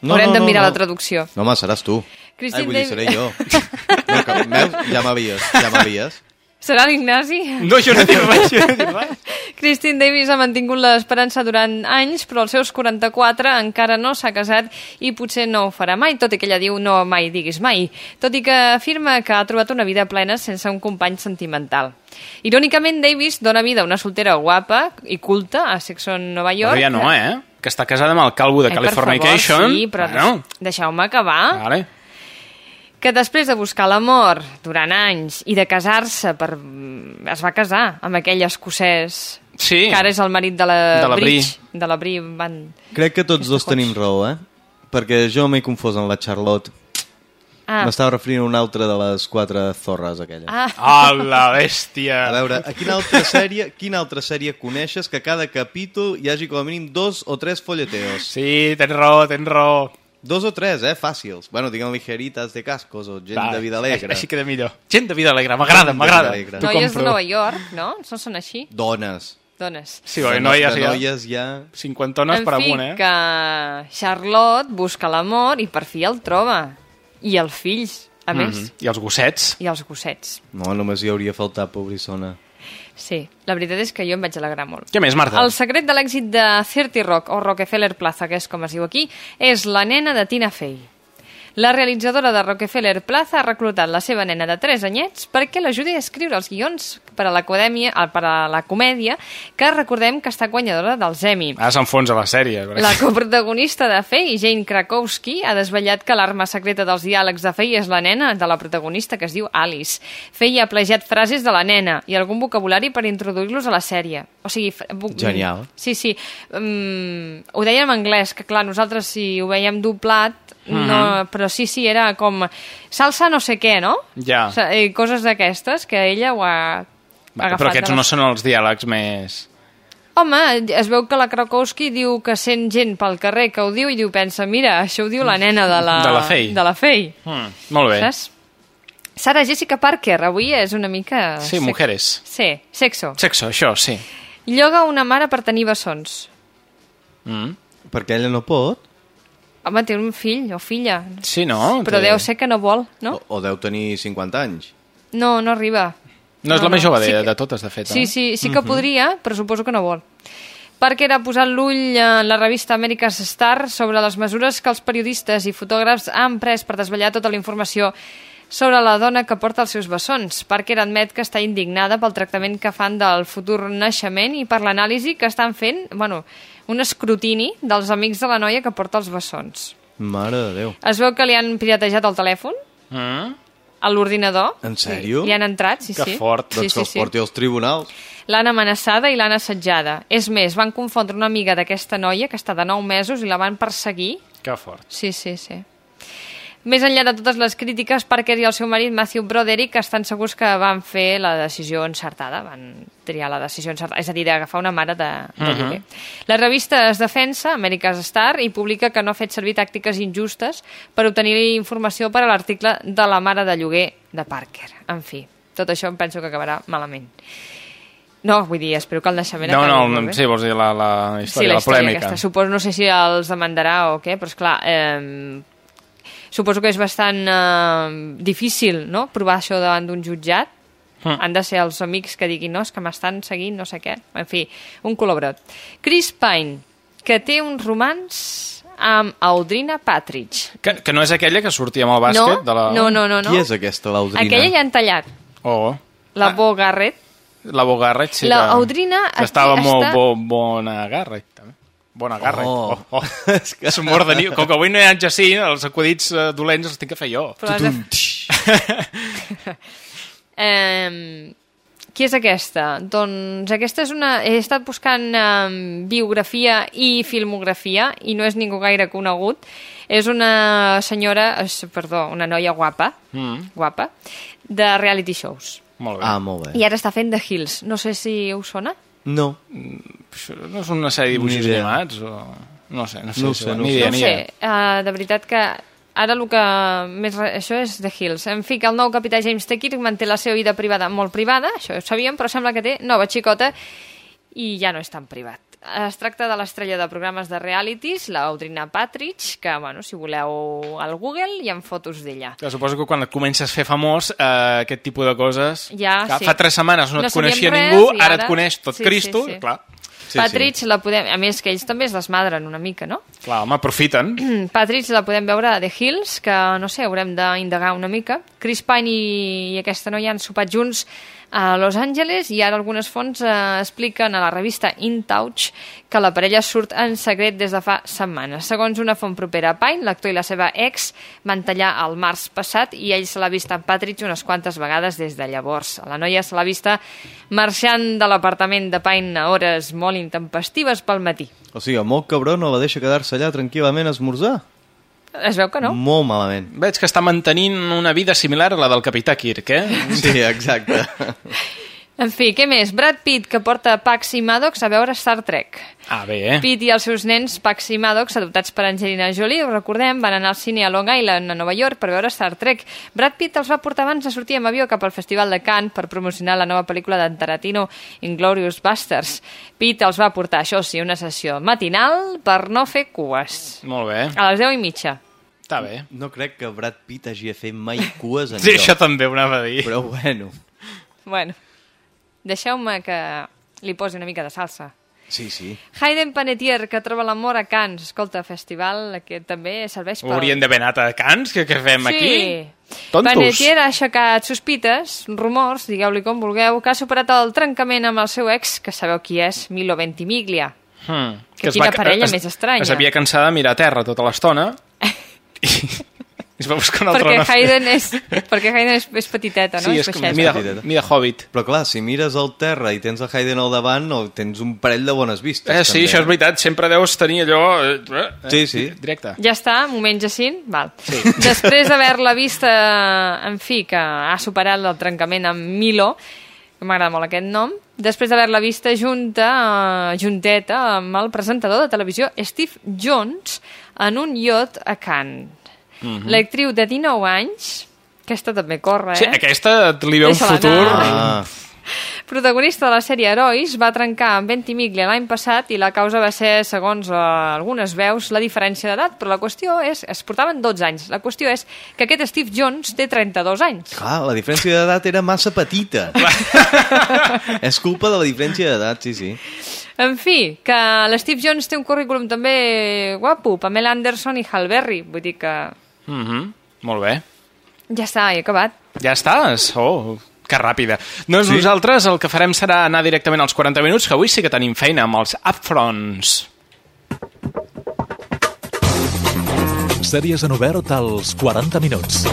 No, Haurem no, de no, mirar no. la traducció. No, home, seràs tu. Christine Ai, vull dir, seré jo. No, que, veus? Ja m'havies, ja m'havies. Serà l'Ignasi? No, jo no dit res, jo no he dit res. Christine Davis ha mantingut l'esperança durant anys, però als seus 44 encara no s'ha casat i potser no ho farà mai, tot i que ella diu no mai diguis mai, tot i que afirma que ha trobat una vida plena sense un company sentimental. Irònicament, Davis dona vida a una soltera guapa i culta a Sexon Nova York. Però ja no, eh? Que està casada amb el calvo de per Californication. favor, sí, però Bueno, deixeu-me acabar. vale. Que després de buscar l'amor durant anys i de casar-se per... es va casar amb aquell escocès Sí. que ara és el marit de la, De la Bri. Bridge, de la Bri van... Crec que tots dos tenim raó, eh? Perquè jo m'he confós amb la Charlotte. Ah. M'estava referint a una altra de les quatre zorres, aquella. Ah. Ah, la bèstia! A veure, a quina altra sèrie, quina altra sèrie coneixes que cada capítol hi hagi com a mínim dos o tres folleteos? Sí, tens raó, tens raó. Dos o tres, eh? Fàcils. Bueno, diguem ligeritas de cascos o gent Va, de vida alegre. Així queda millor. Gent de vida alegre, m'agrada, m'agrada. Noies de. Nova York, no? No són així? Dones. Dones. Sí, oi, noies, ja. noies ja... Cinquantones en per fi, amunt, eh? que Charlotte busca l'amor i per fi el troba. I els fills, a més. Mhm. I els gossets. I els gossets. No, només hi hauria faltat, pobrissona. Sí, la veritat és que jo em vaig alegrar molt. Què més, Marta? El secret de l'èxit de 30 Rock, o Rockefeller Plaza, que és com es diu aquí, és la nena de Tina Fey. La realitzadora de Rockefeller Plaza ha reclutat la seva nena de 3 anyets perquè l'ajudi a escriure els guions per a l'acadèmia, eh, per a la comèdia, que recordem que està guanyadora dels Emmy. Ara s'enfonsa la sèrie. perquè- La coprotagonista de Fey, Jane Krakowski, ha desvetllat que l'arma secreta dels diàlegs de Fey és la nena de la protagonista, que es diu Alice. Fey ha plagiat frases de la nena i algun vocabulari per introduir-los a la sèrie. O sigui... Genial. Sí, sí. Um, ho dèiem en anglès, que clar, nosaltres si ho veiem doblat, no, però sí, sí, era com salsa no sé què, no? Ja. O sigui, eh, coses d'aquestes que ella ho ha Va, agafat. però aquests les- no són els diàlegs més... Home, es veu que la Krakowski diu que sent gent pel carrer que ho diu i diu, pensa, mira, això ho diu la nena de la... De la Fey. De la Fey. Mm, molt bé. Saps? Sara Jessica Parker, avui és una mica... Sí, sex- mujeres. Sí, sexo. Sexo, això, sí. Lloga una mare per tenir bessons. Mm. Perquè ella no pot? Home, té un fill o filla. Sí, no? Però Té- deu ser que no vol, no? O, o deu tenir 50 anys. No, no arriba. No és No, la més no. jove de, Sí que- de totes, de fet. Sí, eh? sí, sí que Mhm. podria, però suposo que no vol. Parker ha posat l'ull en la revista America's Star sobre les mesures que els periodistes i fotògrafs han pres per desvetllar tota la informació sobre la dona que porta els seus bessons. Parker admet que està indignada pel tractament que fan del futur naixement i per l'anàlisi que estan fent, bueno, un escrutini dels amics de la noia que porta els bessons. Mare de Déu. Es veu que li han piratejat el telèfon, Mm? a l'ordinador. En sèrio? Li han entrat, sí, Que sí. fort. Sí, doncs sí, que els sí. porti als tribunals. L'han amenaçada i l'han assetjada. És més, van confondre una amiga d'aquesta noia, que està de 9 mesos, i la van perseguir. Que fort. Sí, sí, sí. Més enllà de totes les crítiques, Parker i el seu marit Matthew Broderick estan segurs que van fer la decisió encertada, van triar la decisió encertada, és a dir, d'agafar una mare de, de Mhm. lloguer. La revista es defensa, America's Star, i publica que no ha fet servir tàctiques injustes per obtenir informació per a l'article de la mare de lloguer de Parker. En fi, tot això em penso que acabarà malament. No, vull dir, espero que el naixement No, no, no sí, vols dir la, la Sí, història, la la, història polèmica. aquesta. Suposo, no sé si els demandarà o què, però és clar, eh, suposo que és bastant eh, difícil no? provar això davant d'un jutjat. Mm. Han de ser els amics que diguin, no, és que m'estan seguint, no sé què. En fi, un col·laborat. Chris Pine, que té un romans amb Audrina Patridge. Que, que no és aquella que sortia amb el bàsquet? No, de la... no, no, no, no. Qui és aquesta, l'Audrina? Aquella ja han tallat. Oh, La Bo Garrett. la Bo Garrett, sí La que... Audrina que aquí estava molt està- bo, bona Garrett. Bona Garrett. Oh. Oh, oh. és que és humor de nit. Com que avui no hi ha en Jacint, els acudits eh, dolents els tinc que fer jo. Però has de... eh, qui és aquesta? Doncs aquesta és una... He estat buscant eh, biografia i filmografia i no és ningú gaire conegut. És una senyora, és, perdó, una noia guapa, Mm, guapa, de reality shows. molt bé. Ah, molt bé. I ara està fent The Hills. No sé si us sona. No. Això no és una sèrie de dibuixos animats? O... No sé, no sé. No sé, no ho ni sé. idea, no ni sé, uh, de veritat que ara el que més... re- Això és The Hills. En fi, que el nou capità James T. Kirk manté la seva vida privada molt privada, això ho sabíem, però sembla que té nova xicota i ja no és tan privat. Es tracta de l'estrella de programes de realities, l'Audrina Patridge, que, bueno, si voleu al Google hi ha fotos d'ella. Que suposo que quan et comences a fer famós, eh, aquest tipus de coses... Ja, clar, sí. Fa tres setmanes no, No et coneixia ningú, res i ara ara- et coneix tot sí, Cristo, sí, sí. clar. Sí, Patridge la podem... A més, que ells també es desmadren una mica, no? Clar, home, aprofiten. Patridge la podem veure a The Hills, que, no sé, haurem d'indagar una mica. Chris Pine i, i aquesta noia han sopat junts a Los Angeles i ara algunes fonts eh, expliquen a la revista In Touch que la parella surt en secret des de fa setmanes. Segons una font propera a Pine, l'actor i la seva ex van tallar el març passat i ell se l'ha vist amb Patridge unes quantes vegades des de llavors. La noia se l'ha vista marxant de l'apartament de Pine a hores molt intempestives pel matí. O sigui, el molt cabró no la deixa quedar-se allà tranquil·lament a esmorzar. Es veu que no. Molt malament. Veig que està mantenint una vida similar a la del capità Kirk, eh? Sí, exacte. En fi, què més? Brad Pitt, que porta Pax i Maddox a veure Star Trek. Ah, bé, eh? Pitt i els seus nens, Pax i Maddox, adoptats per Angelina Jolie, ho recordem, van anar al cine a Long Island, a Nova York, per veure Star Trek. Brad Pitt els va portar abans de sortir amb avió cap al Festival de Cannes per promocionar la nova pel·lícula d'en Tarantino, Inglourious Basterds. Pitt els va portar, això sí, una sessió matinal per no fer cues. Molt bé. A les 10 i mitja. Està bé. No crec que Brad Pitt hagi de fer mai cues en Sí, això també ho anava a dir. Però bueno. Bueno, deixeu-me que li posi una mica de salsa. Sí, sí. Hayden Panettiere, que troba l'amor a Cannes. Escolta, festival que també serveix per... Haurien d'haver anat a Cans, que, que fem sí. aquí? Tontos. Panettiere ha aixecat sospites, rumors, digueu-li com vulgueu, que ha superat el trencament amb el seu ex, que sabeu qui és, Milo Ventimiglia. Hmm. Que es quina va- parella es, més estranya. Es havia cansat de mirar a terra tota l'estona i es va buscar una altra perquè ona. Hayden és, perquè Hayden és, és petiteta, no? Sí, és com baixeta. mida, mida Hobbit. Però clar, si mires al terra i tens el Hayden al davant, no, tens un parell de bones vistes. Eh, sí, també. això és veritat, sempre deus tenir allò... Eh, eh, Sí, sí. Directe. Ja està, moment Jacint? Val. Sí. Després d'haver-la vista, en fi, que ha superat el trencament amb Milo, que m'agrada molt aquest nom, després d'haver-la vista junta, eh, junteta amb el presentador de televisió Steve Jones en un iot a Cannes. Mhm. L'actriu de 19 anys, aquesta també corre, Sí, eh? aquesta li ve un futur... anar. Protagonista de la sèrie Herois, va trencar amb Ventimiglia l'any passat i la causa va ser, segons eh, algunes veus, la diferència d'edat, però la qüestió és, es portaven 12 anys, la qüestió és que aquest Steve Jones té 32 anys. Clar, la diferència d'edat era massa petita. és culpa de la diferència d'edat, sí, sí. En fi, que l'Steve Jones té un currículum també guapo, Pamela Anderson i Hal Berry, vull dir que Mm -hmm. Molt bé. ja està, he acabat. Ja estàs? Oh, que ràpida. Doncs Sí. sí. nosaltres el que farem serà anar directament als 40 minuts, que avui sí que tenim feina amb els upfronts. Sèries en obert als 40 minuts.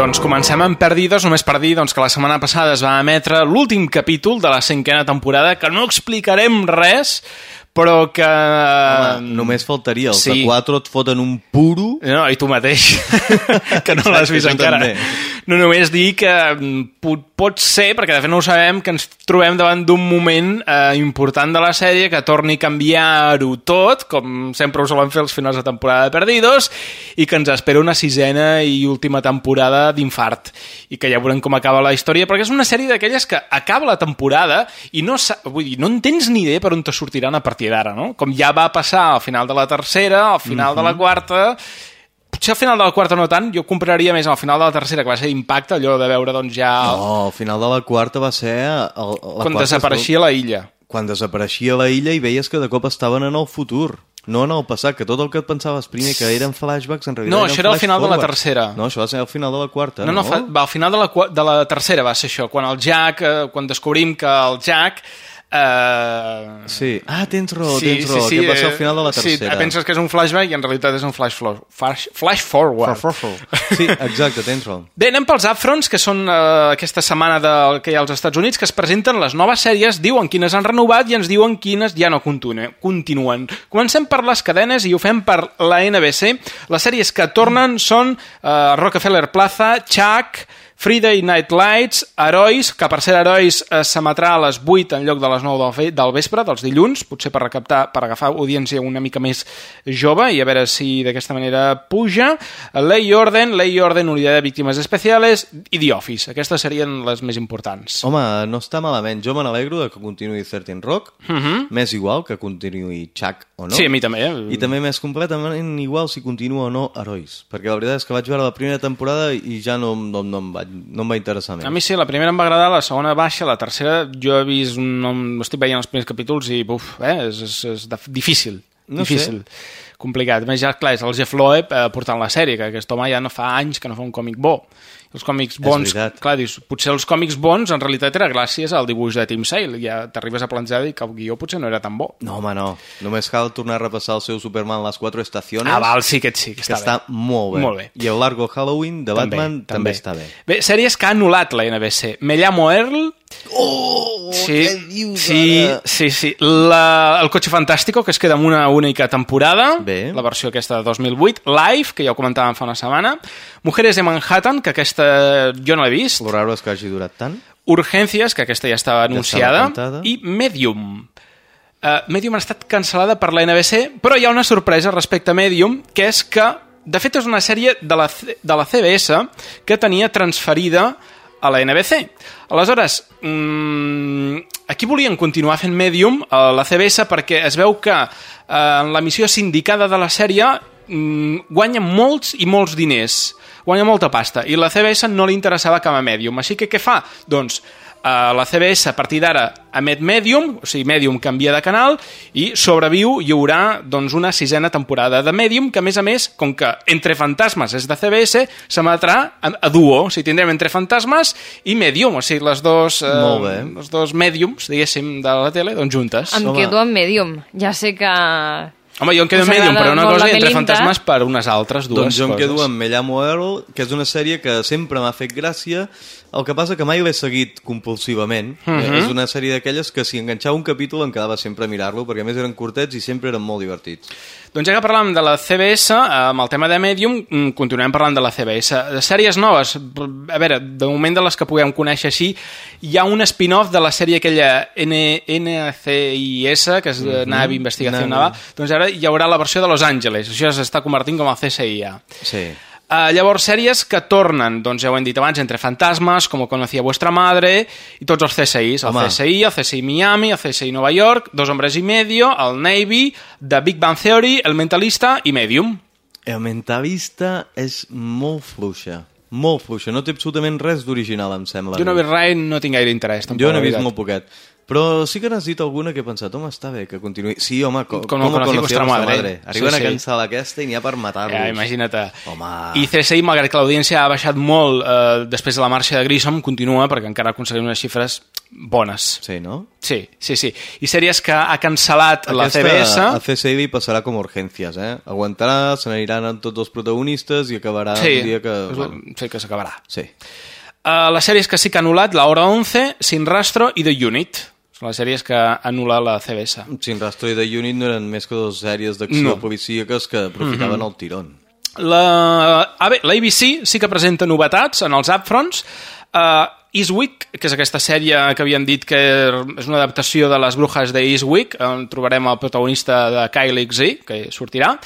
Doncs comencem amb Perdidos, només per dir doncs, que la setmana passada es va emetre l'últim capítol de la cinquena temporada, que no explicarem res, però que... Home, només faltaria, els sí. de 4 et foten un puro... No, i tu mateix, que no l'has vist encara. també. No només dir que mm, pot, pot ser, perquè de fet no ho sabem, que ens trobem davant d'un moment eh, important de la sèrie que torni a canviar-ho tot, com sempre ho solen fer els finals de temporada de Perdidos, i que ens espera una sisena i última temporada d'infart. I que ja veurem com acaba la història, perquè és una sèrie d'aquelles que acaba la temporada i no, vull dir, no en tens ni idea per on te sortiran a partir d'ara, no? Com ja va passar al final de la tercera, al final de la quarta, potser al final de la quarta no tant, jo compraria més al final de la tercera, que va ser d'impacte, allò de veure doncs ja... No, al final de la quarta va ser... El, la quan desapareixia la illa. Quan desapareixia la illa i veies que de cop estaven en el futur. No en el passat, que tot el que et pensaves primer que eren flashbacks, en realitat No, això era al final de la tercera. No, això va ser al final de la quarta, No, no? no, fa, va, al final de la, de la tercera va ser això, quan el Jack, eh, quan descobrim que el Jack... Eh... Sí. Ah, tens raó, tens raó, que va ser al final de la tercera. Sí, penses que és un flashback i en realitat és un flash, flo- flash, flash forward. Sí, exacte, tens raó. Bé, anem pels upfronts, que són eh, aquesta setmana de, que hi ha als Estats Units, que es presenten les noves sèries, diuen quines han renovat i ens diuen quines ja no continu- continuen. Comencem per les cadenes i ho fem per la NBC. Les sèries que tornen són eh, Rockefeller Plaza, Chuck, Friday Night Lights, Herois, que per ser Herois eh, s'emetrà a les 8 en lloc de les 9 del, del vespre, dels dilluns, potser per recaptar, per agafar audiència una mica més jove i a veure si d'aquesta manera puja. Ley Orden, Ley Orden, Unitat de Víctimes Especiales i The Office. Aquestes serien les més importants. Home, no està malament. Jo me n'alegro de que continuï 13 Rock. Mhm. M'és igual que continuï Chuck o no. Sí, a mi també. Eh? I també m'és completament igual si continua o no Herois. Perquè la veritat és que vaig veure la primera temporada i ja no, no, no, em, va, no em va interessar més. A mi sí, la primera em va agradar, la segona baixa, la tercera jo he vist, un, estic veient els primers capítols i buf, eh, és, és, és difícil, No difícil, complicat. A més, ja, clar, és el Jeff Loeb eh, portant la sèrie, que aquest home ja no fa anys que no fa un còmic bo. Els còmics bons, clar, dius, potser els còmics bons en realitat era gràcies al dibuix de Tim Sale, ja t'arribes a plantejar dir que el guió potser no era tan bo. No, home, no. Només cal tornar a repassar el seu Superman Les Quatre Estaciones. Ah, val, sí, aquest sí, que que està està bé. molt bé. Molt bé. I el Largo Halloween de També, Batman també, també. està bé. Bé, sèries que ha anul·lat la NBC. Me llamo Earl... Oh, sí, què dius sí, ara? sí, sí. La, el Cotxe Fantàstico, que es queda amb una única temporada, Bé. la versió aquesta de 2008, Live, que ja ho comentàvem fa una setmana, Mujeres de Manhattan, que aquesta jo no l'he vist, Lo raro és que hagi durat tant. Urgències, que aquesta ja estava anunciada, cantada. i Medium. Uh, Medium ha estat cancel·lada per la NBC, però hi ha una sorpresa respecte a Medium, que és que, de fet, és una sèrie de la, de la CBS que tenia transferida a la NBC. Aleshores, mmm, aquí volien continuar fent Medium a la CBS perquè es veu que eh, en l'emissió sindicada de la sèrie mm, guanya molts i molts diners guanya molta pasta i la CBS no li interessava cap a Medium així que què fa? Doncs eh, la CBS a partir d'ara emet Medium, o sigui, Medium canvia de canal i sobreviu, hi haurà doncs, una sisena temporada de Medium que a més a més, com que Entre Fantasmes és de CBS, s'emetrà a, a duo, o sigui, tindrem Entre Fantasmes i Medium, o sigui, les dos, eh, els dos Mediums, diguéssim, de la tele, doncs juntes. Em quedo amb Medium. Ja sé que... Home, jo em quedo amb Medium, però una cosa i Entre. Fantasmes per unes altres dues doncs jo em coses. quedo amb Me llamo Earl, que és una sèrie que sempre m'ha fet gràcia, el que passa que mai l'he seguit compulsivament. Mhm. És una sèrie d'aquelles que si enganxava un capítol em quedava sempre a mirar-lo, perquè a més eren curtets i sempre eren molt divertits. Doncs ja que parlàvem de la CBS, eh, amb el tema de Medium, mm, continuem parlant de la CBS. De sèries noves, a veure, de moment de les que puguem conèixer així, hi ha un spin-off de la sèrie aquella N NCIS, que és Mhm. mm Nave Investigació Nave. Naval, doncs ara hi haurà la versió de Los Angeles, això s'està convertint com el CSIA. Sí. Uh, llavors, sèries que tornen, doncs ja ho hem dit abans, Entre Fantasmes, Com conocía vuestra madre, i tots els CSIs, el Home. CSI, el CSI Miami, el CSI Nova York, Dos hombres y medio, el Navy, The Big Bang Theory, El Mentalista i Medium. El mentalista és molt fluixa. Molt fluixa. No té absolutament res d'original, em sembla. Jo no he vist res no tinc gaire interès. Tampoc, Jo n'he la vist molt poquet. Però sí que n'has dit alguna que he pensat, home, està bé que continuï. Sí, home, co Com com, conocí vuestra madre. madre. Arriben Sí, a sí. cancel aquesta i n'hi ha per matar-los. Ja, imagina't. Home. I CSI, malgrat que l'audiència ha baixat molt eh, després de la marxa de Grissom, continua perquè encara aconseguim unes xifres bones. Sí, no? Sí, sí, sí. I sèries que ha cancel·lat la Aquesta, CBS... A CSI passarà com urgències, eh? Aguantarà, se n'aniran amb tots els protagonistes i acabarà Sí, un dia que... la- sí que s'acabarà. Sí. Uh, les sèries que sí que ha anul·lat, La Hora 11, Sin Rastro i The Unit. Són les sèries que anul·la la CBS. Sin Rastro i The Unit no eren més que dues sèries d'acció No. policíaques que aprofitaven Mhm. el tirón. La, ah, bé, la ABC sí que presenta novetats en els upfronts. Uh, Eastwick, que és aquesta sèrie que havíem dit que és una adaptació de les brujes de Eastwick, on trobarem el protagonista de Kyle XZ, que sortirà,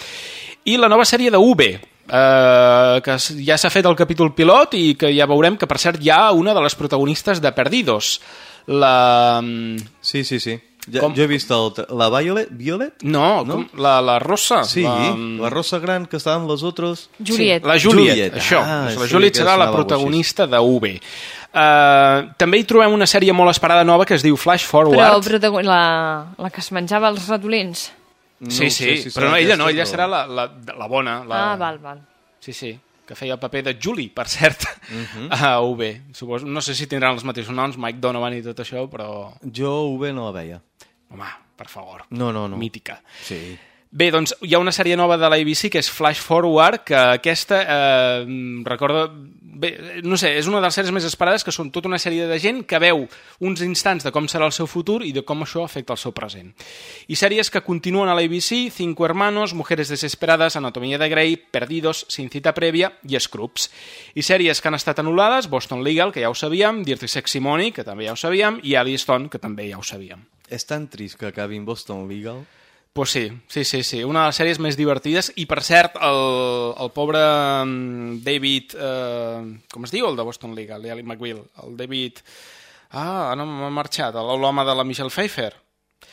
i la nova sèrie de UB, eh, que ja s'ha fet el capítol pilot i que ja veurem que, per cert, hi ha una de les protagonistes de Perdidos, la... mm, Sí, sí, sí. Ja, Com? Jo he vist el, la Violet, Violet? No, no? Com, la, la Rosa. Sí, la, la, Rosa Gran que estava amb les altres... Juliet. Sí, la Juliet, Juliet. això. Ah, la sí, Juliet serà la protagonista de UB. Uh, també hi trobem una sèrie molt esperada nova que es diu Flash Però Forward. protago- la, la que es menjava els ratolins. sí, sí, però no, ella no, ella serà la, la, la bona. La... Ah, val, val. Sí, sí, que feia el paper de Julie, per cert, Mhm. a UB. Suposo, no sé si tindran els mateixos noms, Mike Donovan i tot això, però... Jo UV no la veia. Home, per favor. No, no, no. Mítica. Sí. Bé, doncs hi ha una sèrie nova de l'ABC que és Flash Forward, que aquesta, eh, recorda... bé, no sé, és una de les sèries més esperades que són tota una sèrie de gent que veu uns instants de com serà el seu futur i de com això afecta el seu present. I sèries que continuen a l'ABC, Cinco Hermanos, Mujeres Desesperadas, Anatomía de Grey, Perdidos, Sin Cita Prèvia i Scrubs. I sèries que han estat anul·lades, Boston Legal, que ja ho sabíem, Dirty Sexy Money, que també ja ho sabíem, i Ali Stone, que també ja ho sabíem. És tan trist que acabin Boston Legal. Pues sí, sí, sí, sí. Una de les sèries més divertides. I, per cert, el, el pobre mm, David... Eh, com es diu, el de Boston Legal, l'Ali McWill? El David... Ah, no m'ha marxat. el- L'home de la Michelle Pfeiffer.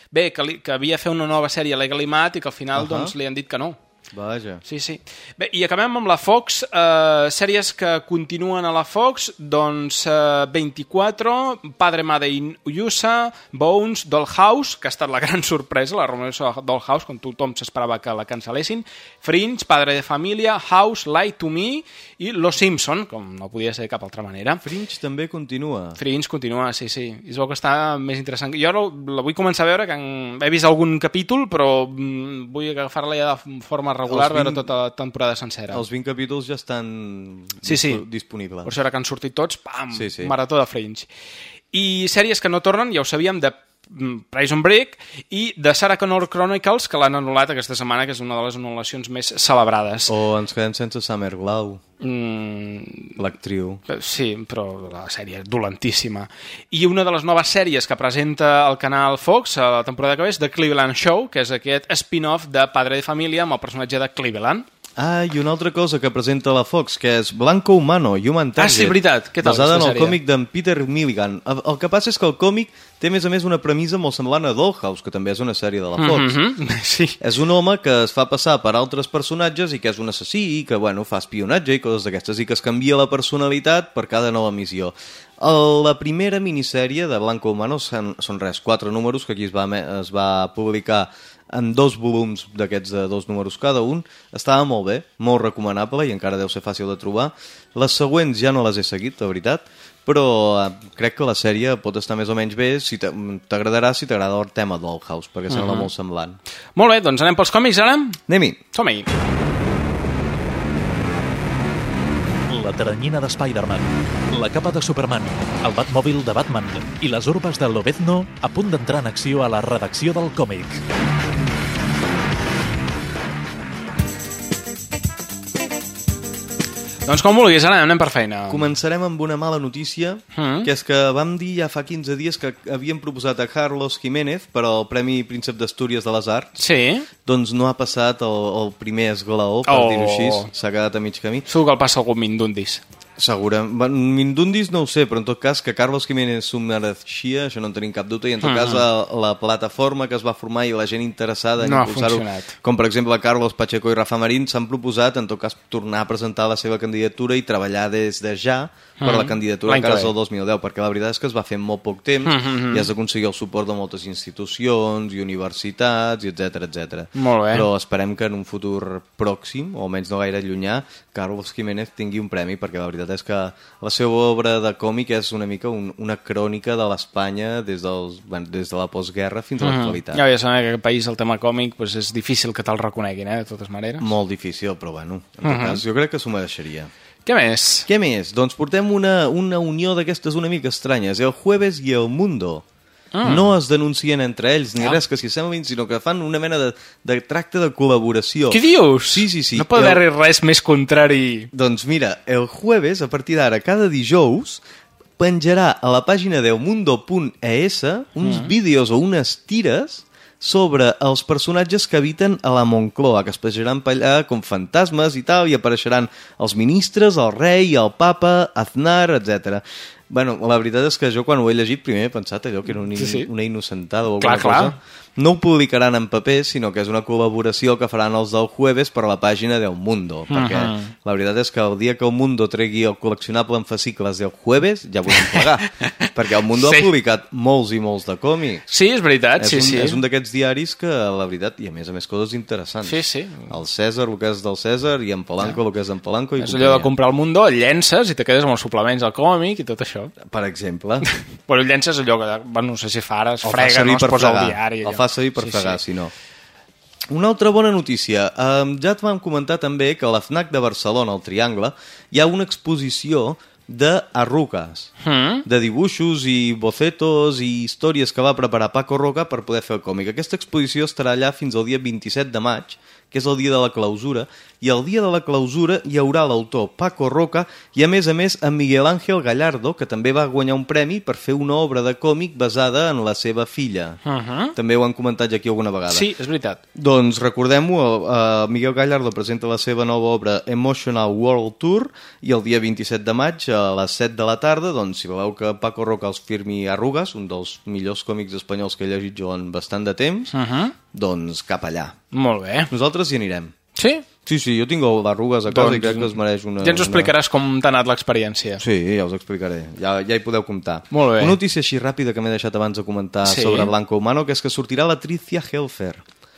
Bé, que, li, que havia fet una nova sèrie Legally Mad i que al final Ahà. doncs, li han dit que no. Vaja. Sí, sí. Bé, i acabem amb la Fox, eh, sèries que continuen a la Fox, doncs eh, 24, Padre Madre in USA, Bones, Dollhouse, que ha estat la gran sorpresa, la remuneració de Dollhouse, quan tothom s'esperava que la cancel·lessin, Fringe, Padre de Família, House, Lie to Me i Los Simpson, com no podia ser de cap altra manera. Fringe també continua. Fringe continua, sí, sí. Es veu que està més interessant. Jo ara la vull començar a veure, que en- he vist algun capítol, però mm, vull agafar-la ja de forma regular, Els veure vint- tota la temporada sencera. Els 20 capítols ja estan Sí, sí. dispo- disponibles. Per això ara que han sortit tots, pam, Sí, sí. marató de Fringe. I sèries que no tornen, ja ho sabíem, de Prison Break i de Sarah Connor Chronicles, que l'han anul·lat aquesta setmana, que és una de les anul·lacions més celebrades. O ens quedem sense Summer Glau, Mm, l'actriu. Sí, però la sèrie és dolentíssima. I una de les noves sèries que presenta el canal Fox a la temporada que ve és The Cleveland Show, que és aquest spin-off de Padre de Família amb el personatge de Cleveland. Ah, i una altra cosa que presenta la Fox, que és Blanco Humano, Human Target. Ah, sí, veritat. Què tal, Basada en el còmic d'en Peter Milligan. El, el que passa és que el còmic té, a més a més, una premissa molt semblant a Dollhouse, que també és una sèrie de la Fox. Mhm, sí. És un home que es fa passar per altres personatges i que és un assassí i que, bueno, fa espionatge i coses d'aquestes i que es canvia la personalitat per cada nova missió. La primera minissèrie de Blanco Humano són, són res, quatre números que aquí es va, es va publicar en dos volums d'aquests de dos números cada un. Estava molt bé, molt recomanable i encara deu ser fàcil de trobar. Les següents ja no les he seguit, de veritat, però eh, crec que la sèrie pot estar més o menys bé si t'a- t'agradarà si t'agrada el tema Dollhouse, perquè sembla Mhm. molt semblant. Molt bé, doncs anem pels còmics ara? Anem-hi. Som-hi. La teranyina de Spider-Man, la capa de Superman, el Batmòbil de Batman i les urbes de Lobezno a punt d'entrar en acció a la redacció del còmic. Doncs com vulguis, ara anem per feina. Començarem amb una mala notícia, Mm. que és que vam dir ja fa 15 dies que havíem proposat a Carlos Jiménez per al Premi Príncep d'Astúries de les Arts. Sí. Doncs no ha passat el, el primer esglaó, per Oh. dir-ho així, s'ha quedat a mig camí. Segur que el passa algun Mindundis. Segura. Bueno, Mindundis no ho sé, però en tot cas que Carlos Jiménez s'ho mereixia, això no en tenim cap dubte, i en tot Mhm. cas la, la plataforma que es va formar i la gent interessada en No impulsar-ho, com per exemple Carlos Pacheco i Rafa Marín, s'han proposat en tot cas tornar a presentar la seva candidatura i treballar des de ja per la candidatura L'any encara que és el 2010, perquè la veritat és que es va fer en molt poc temps Mhm. i has d'aconseguir el suport de moltes institucions i universitats, etc etc. Molt bé. Però esperem que en un futur pròxim, o almenys no gaire llunyà, Carlos Jiménez tingui un premi, perquè la veritat és que la seva obra de còmic és una mica un, una crònica de l'Espanya des, dels, bueno, des de la postguerra fins a Mhm. l'actualitat. Ja, ja sabem que aquest país el tema còmic pues, és difícil que te'l reconeguin, eh, de totes maneres. Molt difícil, però bueno, en tot Mhm. cas, jo crec que s'ho mereixeria. Què més? Què més? Doncs portem una, una unió d'aquestes una mica estranyes. El Jueves i El Mundo. Ah. No es denuncien entre ells ni Ah. res que s'hi assemblin, sinó que fan una mena de, de tracte de col·laboració. Què dius? Sí, sí, sí. No pot El- haver-hi res més contrari. Doncs mira, el jueves, a partir d'ara, cada dijous, penjarà a la pàgina deumundo.es uns Mm. vídeos o unes tires sobre els personatges que habiten a la Moncloa, que es passaran per allà com fantasmes i tal, i apareixeran els ministres, el rei, el papa, Aznar, etc. Bueno, la veritat és que jo quan ho he llegit primer he pensat allò que era una, Sí, sí. una innocentada o Clar, alguna clar. cosa. No ho publicaran en paper, sinó que és una col·laboració que faran els del jueves per a la pàgina del Mundo, perquè Mhm. la veritat és que el dia que el Mundo tregui el col·leccionable en fascicles del jueves ja podem pagar, perquè el Mundo Sí. ha publicat molts i molts de còmics. Sí, és veritat, és sí, un, sí. És un d'aquests diaris que, la veritat, i a més a més coses interessants. Sí, sí. El César, el que és del César, i en Polanco, el que és d'en Polanco. I És allò de comprar el Mundo, el llences i te quedes amb els suplements del còmic i tot això. Per exemple. Però el llences allò que, bueno, no sé si fa ara, es El frega, no? Es posa fregar. al diari. El allò. fa servir per Sí, fregar, sí. si no. Una altra bona notícia. Um, ja et vam comentar també que a la FNAC de Barcelona, al Triangle, hi ha una exposició de arrugues, Mm. de dibuixos i bocetos i històries que va preparar Paco Roca per poder fer el còmic. Aquesta exposició estarà allà fins al dia 27 de maig, que és el dia de la clausura, i el dia de la clausura hi haurà l'autor Paco Roca i, a més a més, en Miguel Ángel Gallardo, que també va guanyar un premi per fer una obra de còmic basada en la seva filla. Uh -huh. També ho han comentat ja aquí alguna vegada. Sí, és veritat. Doncs recordem-ho, eh, Miguel Gallardo presenta la seva nova obra Emotional World Tour i el dia 27 de maig a les 7 de la tarda, doncs si voleu que Paco Roca els firmi Arrugues, un dels millors còmics espanyols que he llegit jo en bastant de temps, Uh -huh. Doncs cap allà. Molt bé. Nosaltres hi anirem. Sí? Sí, sí, jo tinc l'Arrugues a casa Doncs i crec que es mereix una... Ja ens ho explicaràs com t'ha anat l'experiència. Sí, ja us explicaré. Ja, ja hi podeu comptar. Molt bé. Una notícia així ràpida que m'he deixat abans de comentar Sí. sobre Blanco Humano, que és que sortirà la Tricia Helfer.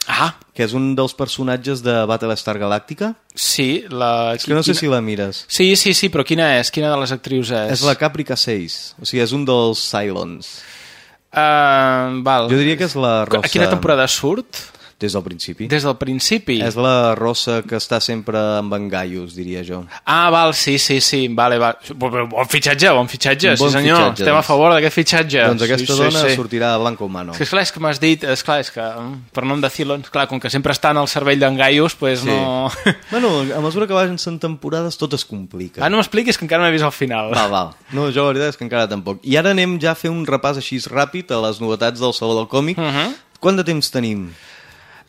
Ah. Que és un dels personatges de Battlestar Galàctica. Sí, la... És que no sé si la mires. Sí, sí, sí, però quina és? Quina de les actrius és? És la Caprica 6. O sigui, és un dels Cylons. Uh, val. Jo diria que és la Rosa... A quina temporada surt? Des del principi. Des del principi? És la Rosa que està sempre amb engaios, diria jo. Ah, val, sí, sí, sí, vale, va. Bon fitxatge, bon fitxatge, bon sí senyor, fitxatge, estem a doncs. favor d'aquest fitxatge. Doncs aquesta sí, dona sí, sí. sortirà a Blanco Humano. És esclar, és que m'has dit, esclar, és que mm, per nom de Cylon, clar, com que sempre estan al cervell d'engaios, pues Sí. no... Bueno, a mesura que vagin sent temporades tot es complica. Ah, no m'expliquis que encara no he vist el final. Val, val. No, jo la veritat és que encara tampoc. I ara anem ja a fer un repàs així ràpid a les novetats del Saló del Còmic. Uh -huh. Quant de temps tenim?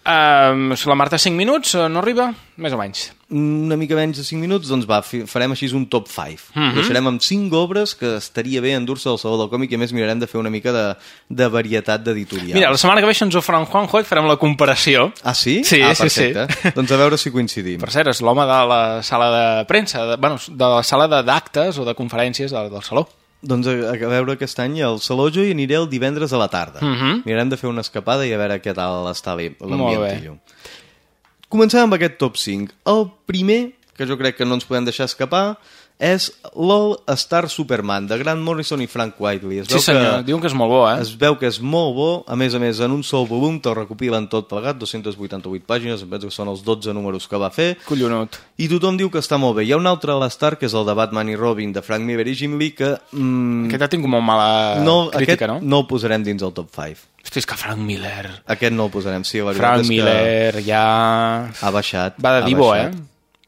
Um, la Marta 5 minuts, eh, no arriba? Més o menys. Una mica menys de 5 minuts, doncs va, farem així un top 5. Mhm. Deixarem amb 5 obres que estaria bé endur-se al Saló del Còmic i a més mirarem de fer una mica de, de varietat d'editorial. Mira, la setmana que ve això ens ho farà en Juanjo i farem la comparació. Ah, sí? Sí, ah, sí, sí. perfecte. doncs a veure si coincidim. Per cert, és l'home de la sala de premsa, de, bueno, de la sala d'actes o de conferències del, del Saló. Doncs a, a veure aquest any al Saló jo hi aniré el divendres a la tarda. Mhm. Mirarem de fer una escapada i a veure què tal està l'ambientillo. Comencem amb aquest top 5. El primer, que jo crec que no ens podem deixar escapar, és l'All Star Superman, de Grant Morrison i Frank Whiteley. Es Sí, senyor, diuen que és molt bo, eh? Es veu que és molt bo, a més a més, en un sol volum te'l recopilen tot plegat, 288 pàgines, em penso que són els 12 números que va fer. Collonut. I tothom diu que està molt bé. Hi ha un altre All-Star, que és el de Batman i Robin, de Frank Miller i Jim Lee, que... Mm, Aquest ha tingut molt mala no, crítica, aquest no? no el posarem dins el top 5. Hosti, és que Frank Miller... Aquest no el posarem, sí, la veritat Frank és que Miller ja... ha baixat. Va de divo, eh?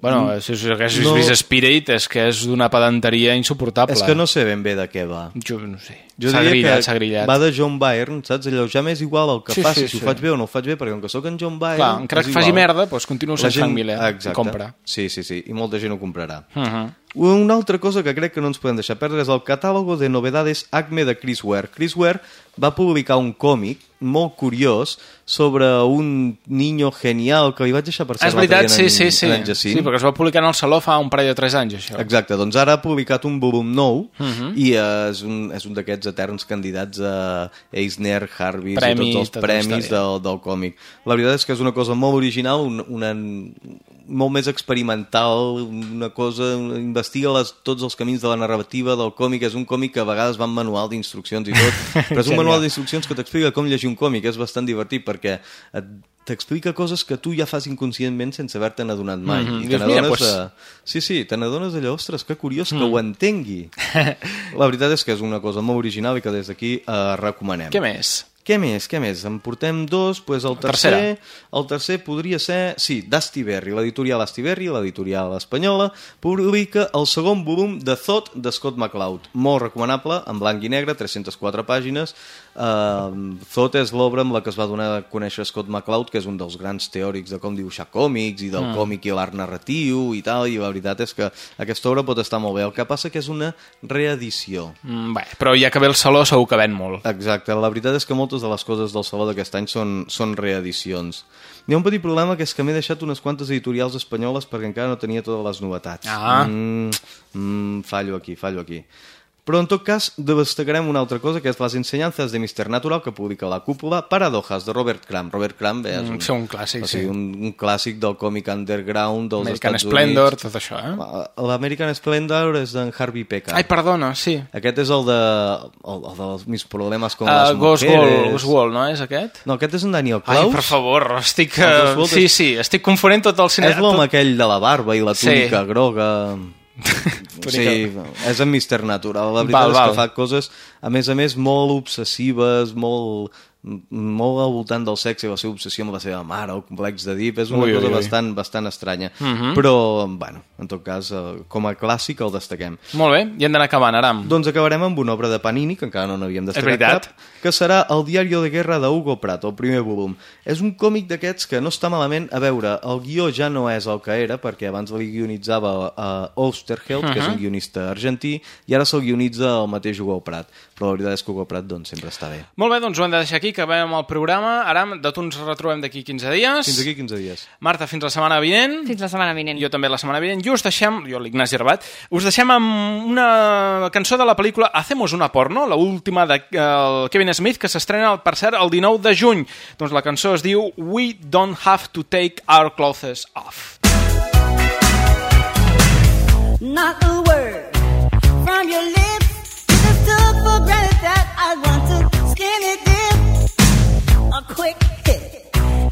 Bueno, Mm. si, si haguessis No. vist Spirit és que és d'una pedanteria insuportable. És que no sé ben bé de què va. Jo no sé. Jo diria grillat, que grillat. va de John Byrne, saps? Allò ja m'és igual el que Sí, faci, sí, si sí. ho faig bé o no ho faig bé, perquè com que sóc en John Byrne... Clar, encara que faci merda, doncs continuo sent gent- Frank Miller Exacte. compra. Sí, sí, sí, i molta gent ho comprarà. Uh -huh. Una altra cosa que crec que no ens podem deixar perdre és el catàlogo de novedades Acme de Chris Ware. Chris Ware va publicar un còmic molt curiós sobre un niño genial que li vaig deixar per veritat, l'altre dia sí, en, sí, sí. en en Jacint. Sí, perquè es va publicar en el Saló fa un parell de tres anys, això. Exacte, doncs ara ha publicat un volum nou Mhm. i eh, és un, és un d'aquests eterns candidats a Eisner, Harvey Premi, i tots els tot premis del, del còmic. La veritat és que és una cosa molt original, una, una molt més experimental, una cosa, investiga les, tots els camins de la narrativa del còmic, és un còmic que a vegades va amb manual d'instruccions i tot, però és un manual d'instruccions que t'explica com llegir un còmic, és bastant divertit perquè et t'explica coses que tu ja fas inconscientment sense haver-te'n adonat mai. Mhm. I Dius, te n'adones pues- de... Sí, sí, te n'adones allò, ostres, que curiós que Mm. ho entengui. La veritat és que és una cosa molt original i que des d'aquí eh, recomanem. Què més? Què més? Què més? En portem dos, pues el tercera. tercer, el tercer podria ser, sí, d'Astiberri, l'editorial Astiberri, l'editorial espanyola, publica el segon volum de Thought de Scott McCloud, molt recomanable, en blanc i negre, 304 pàgines. Uh, Thought és l'obra amb la que es va donar a conèixer Scott McCloud, que és un dels grans teòrics de com dibuixar còmics i del Mm. còmic i l'art narratiu i tal, i la veritat és que aquesta obra pot estar molt bé. El que passa que és una reedició. Mm, bé, però ja que ve el Saló segur que ven molt. Exacte, la veritat és que moltes de les coses del Saló d'aquest any són, són reedicions. Hi ha un petit problema que és que m'he deixat unes quantes editorials espanyoles perquè encara no tenia totes les novetats. Ah. Mm, mm, fallo aquí, fallo aquí. Però en tot cas destacarem una altra cosa que és Les ensenyances de Mr. Natural que publica la cúpula Paradojas de Robert Crumb. Robert Crumb és Mm, un, sí, un clàssic, o sigui, sí. un, un clàssic del còmic underground dels American Estats Splendor, Units. tot això, eh? L'American Splendor és d'en Harvey Pekar. Ai, perdona, sí. Aquest és el de el, el dels mis problemes con Uh, las Ghost. Wall, Ghost Wall, no és aquest? No, aquest és en Daniel Ai, Klaus. per favor, estic... Uh, sí, sí, estic confonent tot el cine... És l'home tot- aquell de la barba i la Sí. túnica groga... sí, és en Mr. Natural. La veritat Val, és val. que fa coses, a més a més, molt obsessives, molt molt al voltant del sexe i la seva obsessió amb la seva mare, el complex d'Edip, és una Ui, cosa ui. bastant bastant estranya. Mhm. Però, bueno, en tot cas, eh, com a clàssic el destaquem. Molt bé, i hem d'anar acabant, Aram. Doncs acabarem amb una obra de Panini, que encara no n'havíem destacat cap, que serà El diario de guerra de Hugo Pratt, el primer volum. És un còmic d'aquests que no està malament. A veure, el guió ja no és el que era, perquè abans li guionitzava a Osterheld, que és Mhm. un guionista argentí, i ara se'l guionitza el mateix Hugo Pratt. Però la veritat és que Hugo Pratt doncs, sempre està bé. Molt bé, doncs ho hem de deixar aquí, que acabem el programa. Aram, de tu ens retrobem d'aquí 15 dies. Fins aquí 15 dies. Marta, fins la setmana vinent. Fins la setmana vinent. Jo també la setmana vinent. I us deixem, jo l'Ignasi Herbat, us deixem amb una cançó de la pel·lícula Hacemos una porno, la última de uh, Kevin Smith, que s'estrena, per cert, el 19 de juny. Doncs la cançó es diu We Don't Have to Take Our Clothes Off. Not a word from your for granted that I want to skinny dip a quick hit.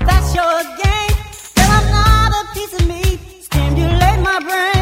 That's your game. Well, I'm not a piece of meat. Stimulate my brain.